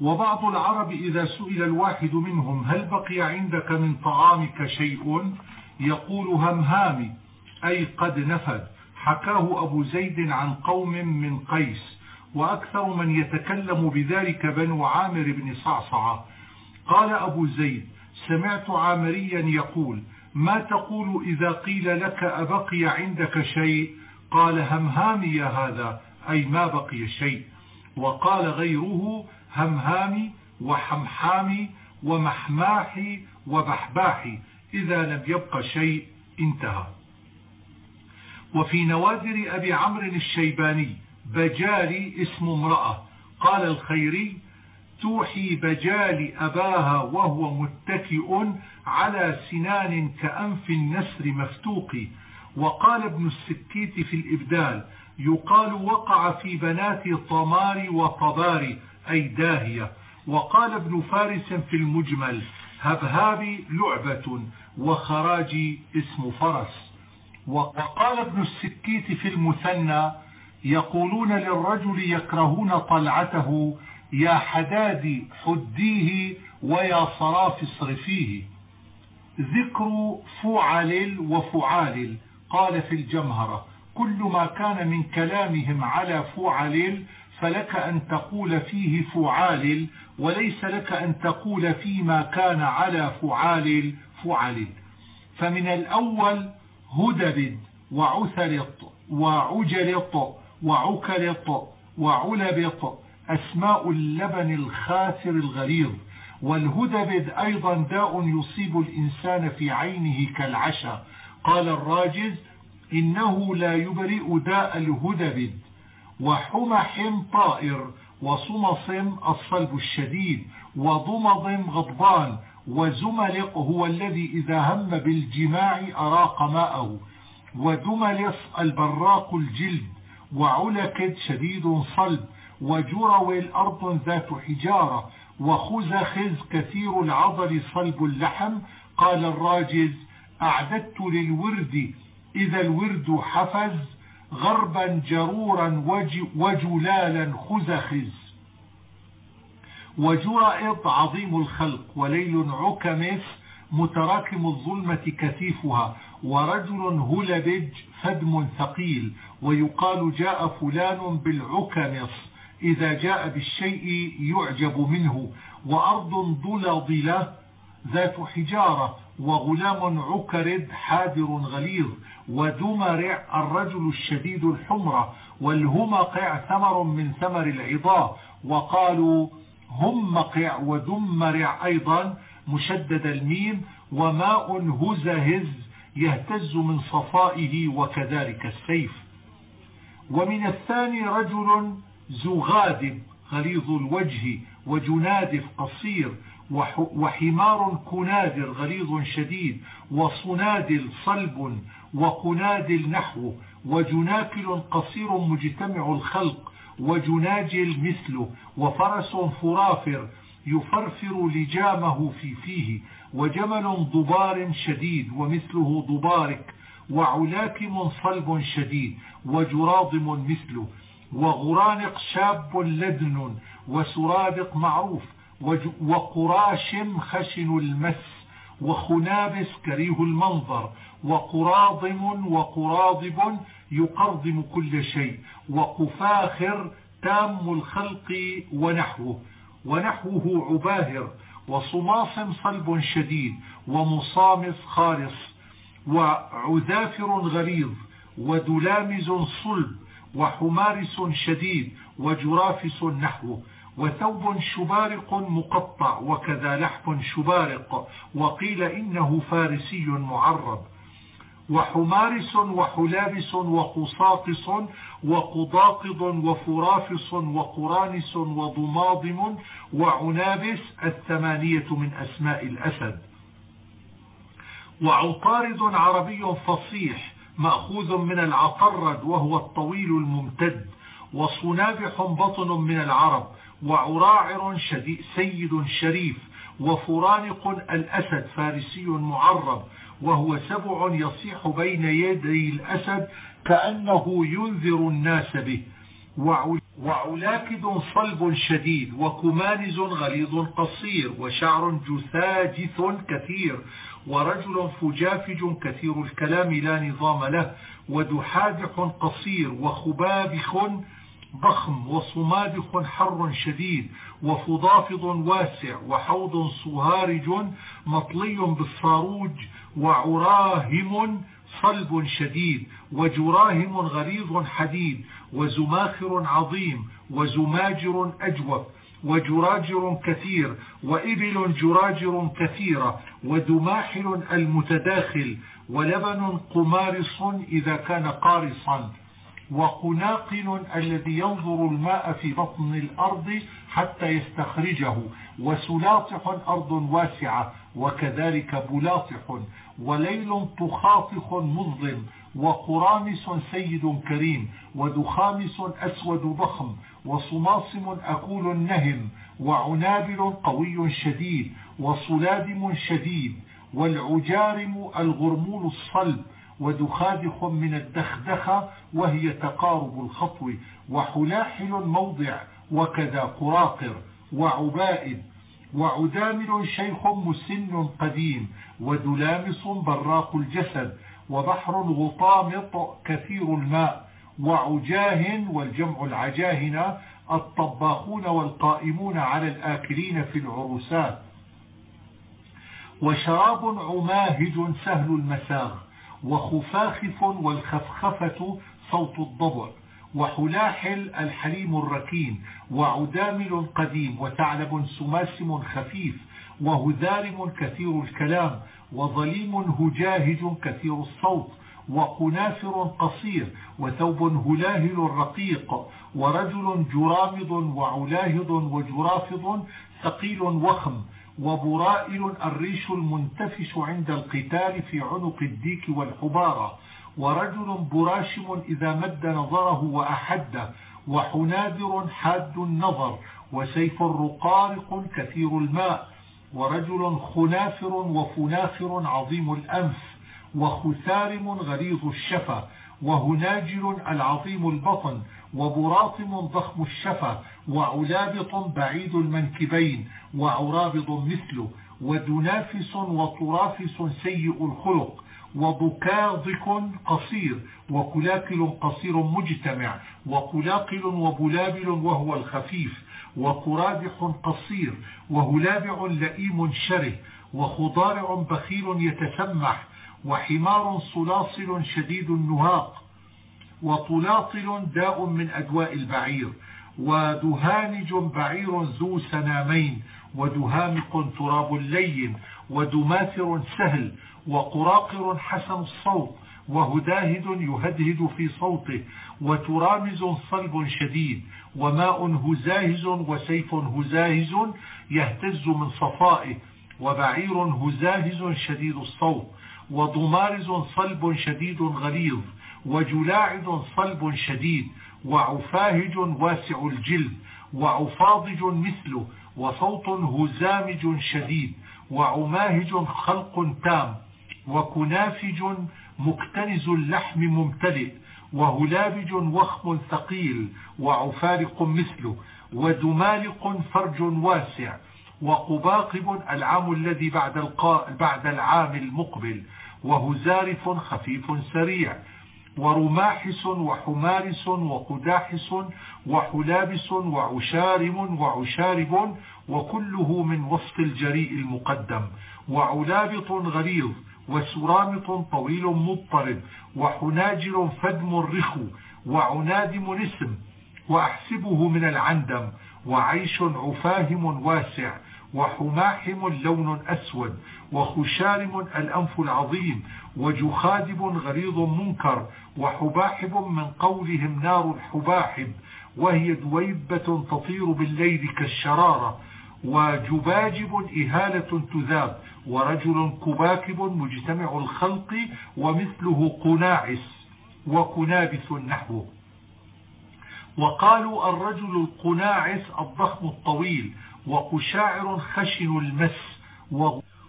وبعض العرب إذا سئل الواحد منهم هل بقي عندك من طعامك شيء؟ يقول همهامي أي قد نفد. حكاه أبو زيد عن قوم من قيس وأكثر من يتكلم بذلك بنو عامر بن صعصعة. قال أبو زيد سمعت عامريا يقول ما تقول إذا قيل لك أبقي عندك شيء؟ قال همهامي هذا. أي ما بقي شيء. وقال غيره همهامي وحمحامي ومحماحي وبحباحي. إذا لم يبق شيء انتهى. وفي نوادر أبي عمرو الشيباني بجالي اسم امرأة. قال الخيري توحي بجال أباها وهو متكئ على سنان كأنف النسر مفتوق. وقال ابن السكيت في الإبدال يقال وقع في بنات طمار وطبار أي داهية. وقال ابن فارس في المجمل هبهابي لعبة وخراجي اسم فرس. وقال ابن السكيت في المثنى يقولون للرجل يكرهون طلعته يا حدادي حديه ويا صراف اصرفيه ذكر فعل وفعال قال في الجمهرة. كل ما كان من كلامهم على فعل فلك أن تقول فيه فعال وليس لك أن تقول فيما كان على فعال فعل فمن الأول هدبد وعثرط وعجلط وعكلط وعلبط أسماء اللبن الخاسر الغليظ. والهدبد أيضا داء يصيب الإنسان في عينه كالعشا. قال الراجز إنه لا يبرئ داء الهدبد وحمح طائر وصمص الصلب الشديد وضمض غضبان وزملق هو الذي إذا هم بالجماع أراق ماءه ودملص البراق الجلد وعلكد شديد صلب وجرو الأرض ذات حجارة وخزخز كثير العضل صلب اللحم. قال الراجز أعددت للورد إذا الورد حفز غربا جرورا وجلالا خزخز. وجرائط عظيم الخلق وليل عكمس متراكم الظلمة كثيفها. ورجل هلبج فدم ثقيل ويقال جاء فلان بالعكمص إذا جاء بالشيء يعجب منه. وأرض ضلضلة ذات حجارة وغلام عكرد حادر غليظ. ودمرع الرجل الشديد الحمرة والهمقع ثمر من ثمر العضاء وقالوا همقع ودمرع أيضا مشدد الميم وماء هزهز يهتز من صفائه وكذلك السيف. ومن الثاني رجل زغادب غليظ الوجه وجنادف قصير وحمار كنادر غليظ شديد وصنادل صلب وقنادل نحو وجناكل قصير مجتمع الخلق وجناجل مثله وفرس فرافر يفرفر لجامه في فيه وجمل ضبار شديد ومثله ضبارك وعلاكم صلب شديد وجراضم مثله وغرانق شاب لدن وسرادق معروف وقراشم خشن المس وخنابس كريه المنظر وقراضم وقراضب يقرضم كل شيء وقفاخر تام الخلق ونحوه ونحوه عباهر وصماصم صلب شديد ومصامص خالص وعذافر غليظ ودلامز صلب وحمارس شديد وجرافس نحوه وثوب شبارق مقطع وكذا لحف شبارق وقيل إنه فارسي معرب. وحمارس وحلابس وقصاقص وقضاقض وفرافص وقرانس وضماضم وعنابس الثمانية من أسماء الأسد. وعطارد عربي فصيح مأخوذ من العطرد وهو الطويل الممتد وصنابح بطن من العرب وعراعر سيد شريف وفرانق الأسد فارسي معرب وهو سبع يصيح بين يدي الأسد كأنه ينذر الناس به. وعلاكد صلب شديد وكمانز غليظ قصير وشعر جثاجث كثير ورجل فجافج كثير الكلام لا نظام له ودحادح قصير وخبابخ ضخم وصمادق حر شديد وفضافض واسع وحوض صهارج مطلي بالصاروج وعراهم صلب شديد وجراهم غليظ حديد وزماخر عظيم وزماجر أجوف وجراجر كثير وإبل جراجر كثيرة ودماحل المتداخل ولبن قمارص إذا كان قارصا. وقناقن الذي ينظر الماء في بطن الأرض حتى يستخرجه وسلاطح أرض واسعة وكذلك بلاطح وليل تخاطخ مظلم وقرامس سيد كريم ودخامس أسود ضخم وصماصم أكول نهم وعنابل قوي شديد وصلادم شديد والعجارم الغرمول الصلب ودخادخ من الدخدخة وهي تقارب الخطو وحلاحل موضع وكذا قراقر وعبائد وعدامل شيخ مسن قديم ودلامس براق الجسد وبحر غطامط كثير الماء وعجاه والجمع العجاهنة الطباخون والقائمون على الآكلين في العروسات وشراب عماهج سهل المساغ وخفاخف والخفخفة صوت الضبع وحلاحل الحليم الركين وعدامل قديم وثعلب سماسم خفيف وهذارم كثير الكلام وظليم هجاهج كثير الصوت وقنافر قصير وثوب هلاهل رقيق ورجل جرامض وعلاهض وجرافض ثقيل وخم وبرائل الريش المنتفش عند القتال في عنق الديك والحبارة ورجل براشم إذا مد نظره وأحده وحنادر حاد النظر وسيف رقارق كثير الماء ورجل خنافر وفنافر عظيم الأنف وخثارم غليظ الشفا وهناجل العظيم البطن وبراطم ضخم الشفا وعلابط بعيد المنكبين وعرابض مثله ودنافس وطرافس سيء الخلق وبكاضك قصير وكلاكل قصير مجتمع وقلاقل وبلابل وهو الخفيف وقرادح قصير وهلابع لئيم شره وخضارع بخيل يتسمح وحمار صلاصل شديد النهاق وطلاطل داء من أدواء البعير ودهانج بعير ذو سنامين ودهامق تراب لين ودماثر سهل وقراقر حسن الصوت وهداهد يهدهد في صوته وترامز صلب شديد وماء هزاهز وسيف هزاهز يهتز من صفائه وبعير هزاهز شديد الصوت وضمارز صلب شديد غليظ وجلاعد صلب شديد وعفاهج واسع الجلد وعفاضج مثله وصوت هزامج شديد وعماهج خلق تام وكنافج مكتنز اللحم ممتلئ وهلابج وخم ثقيل وعفارق مثله ودمالق فرج واسع وقباقب العام الذي بعد, القاء بعد العام المقبل وهزارف خفيف سريع ورماحس وحمارس وقداحس وحلابس وعشارم وعشارب وكله من وصف الجريء المقدم وعلابط غليظ وسرامط طويل مضطرب وحناجر فدم رخو وعنادم نسم وأحسبه من العندم وعيش عفاهم واسع وحماحم لون أسود وخشارم الأنف العظيم وجخادب غليظ منكر وحباحب من قولهم نار الحباحب وهي دويبة تطير بالليل كالشرارة وجباجب إهالة تذاب ورجل كباكب مجتمع الخلق ومثله قناعس وكنابس نحوه. وقالوا الرجل القناعس الضخم الطويل وقشاعر خشن المس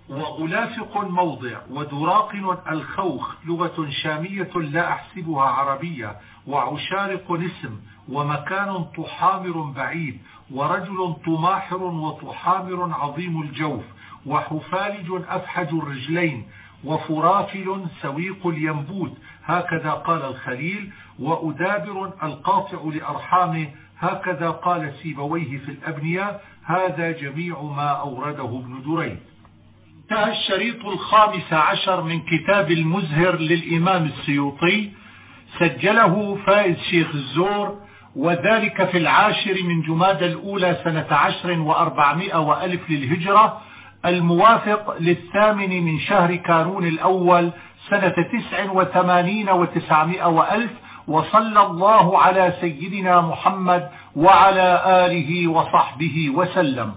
وغلافق موضع ودراقن الخوخ لغة شامية لا أحسبها عربية وعشارق نسم ومكان طحامر بعيد ورجل طماحر وطحامر عظيم الجوف وحفالج أفحج الرجلين وفرافل سويق الينبوت هكذا قال الخليل وأدابر القاطع لأرحامه هكذا قال سيبويه في الأبنية هذا جميع ما أورده ابن دريد انتهى الشريط الخامس عشر من كتاب المزهر للإمام السيوطي. سجله فائز شيخ الزور وذلك في العاشر من جماد الأولى سنة عشر وأربعمائة وألف للهجرة الموافق للثامن من شهر كانون الأول سنة تسع وثمانين وتسعمائة وألف وصلى الله على سيدنا محمد وعلى آله وصحبه وسلم.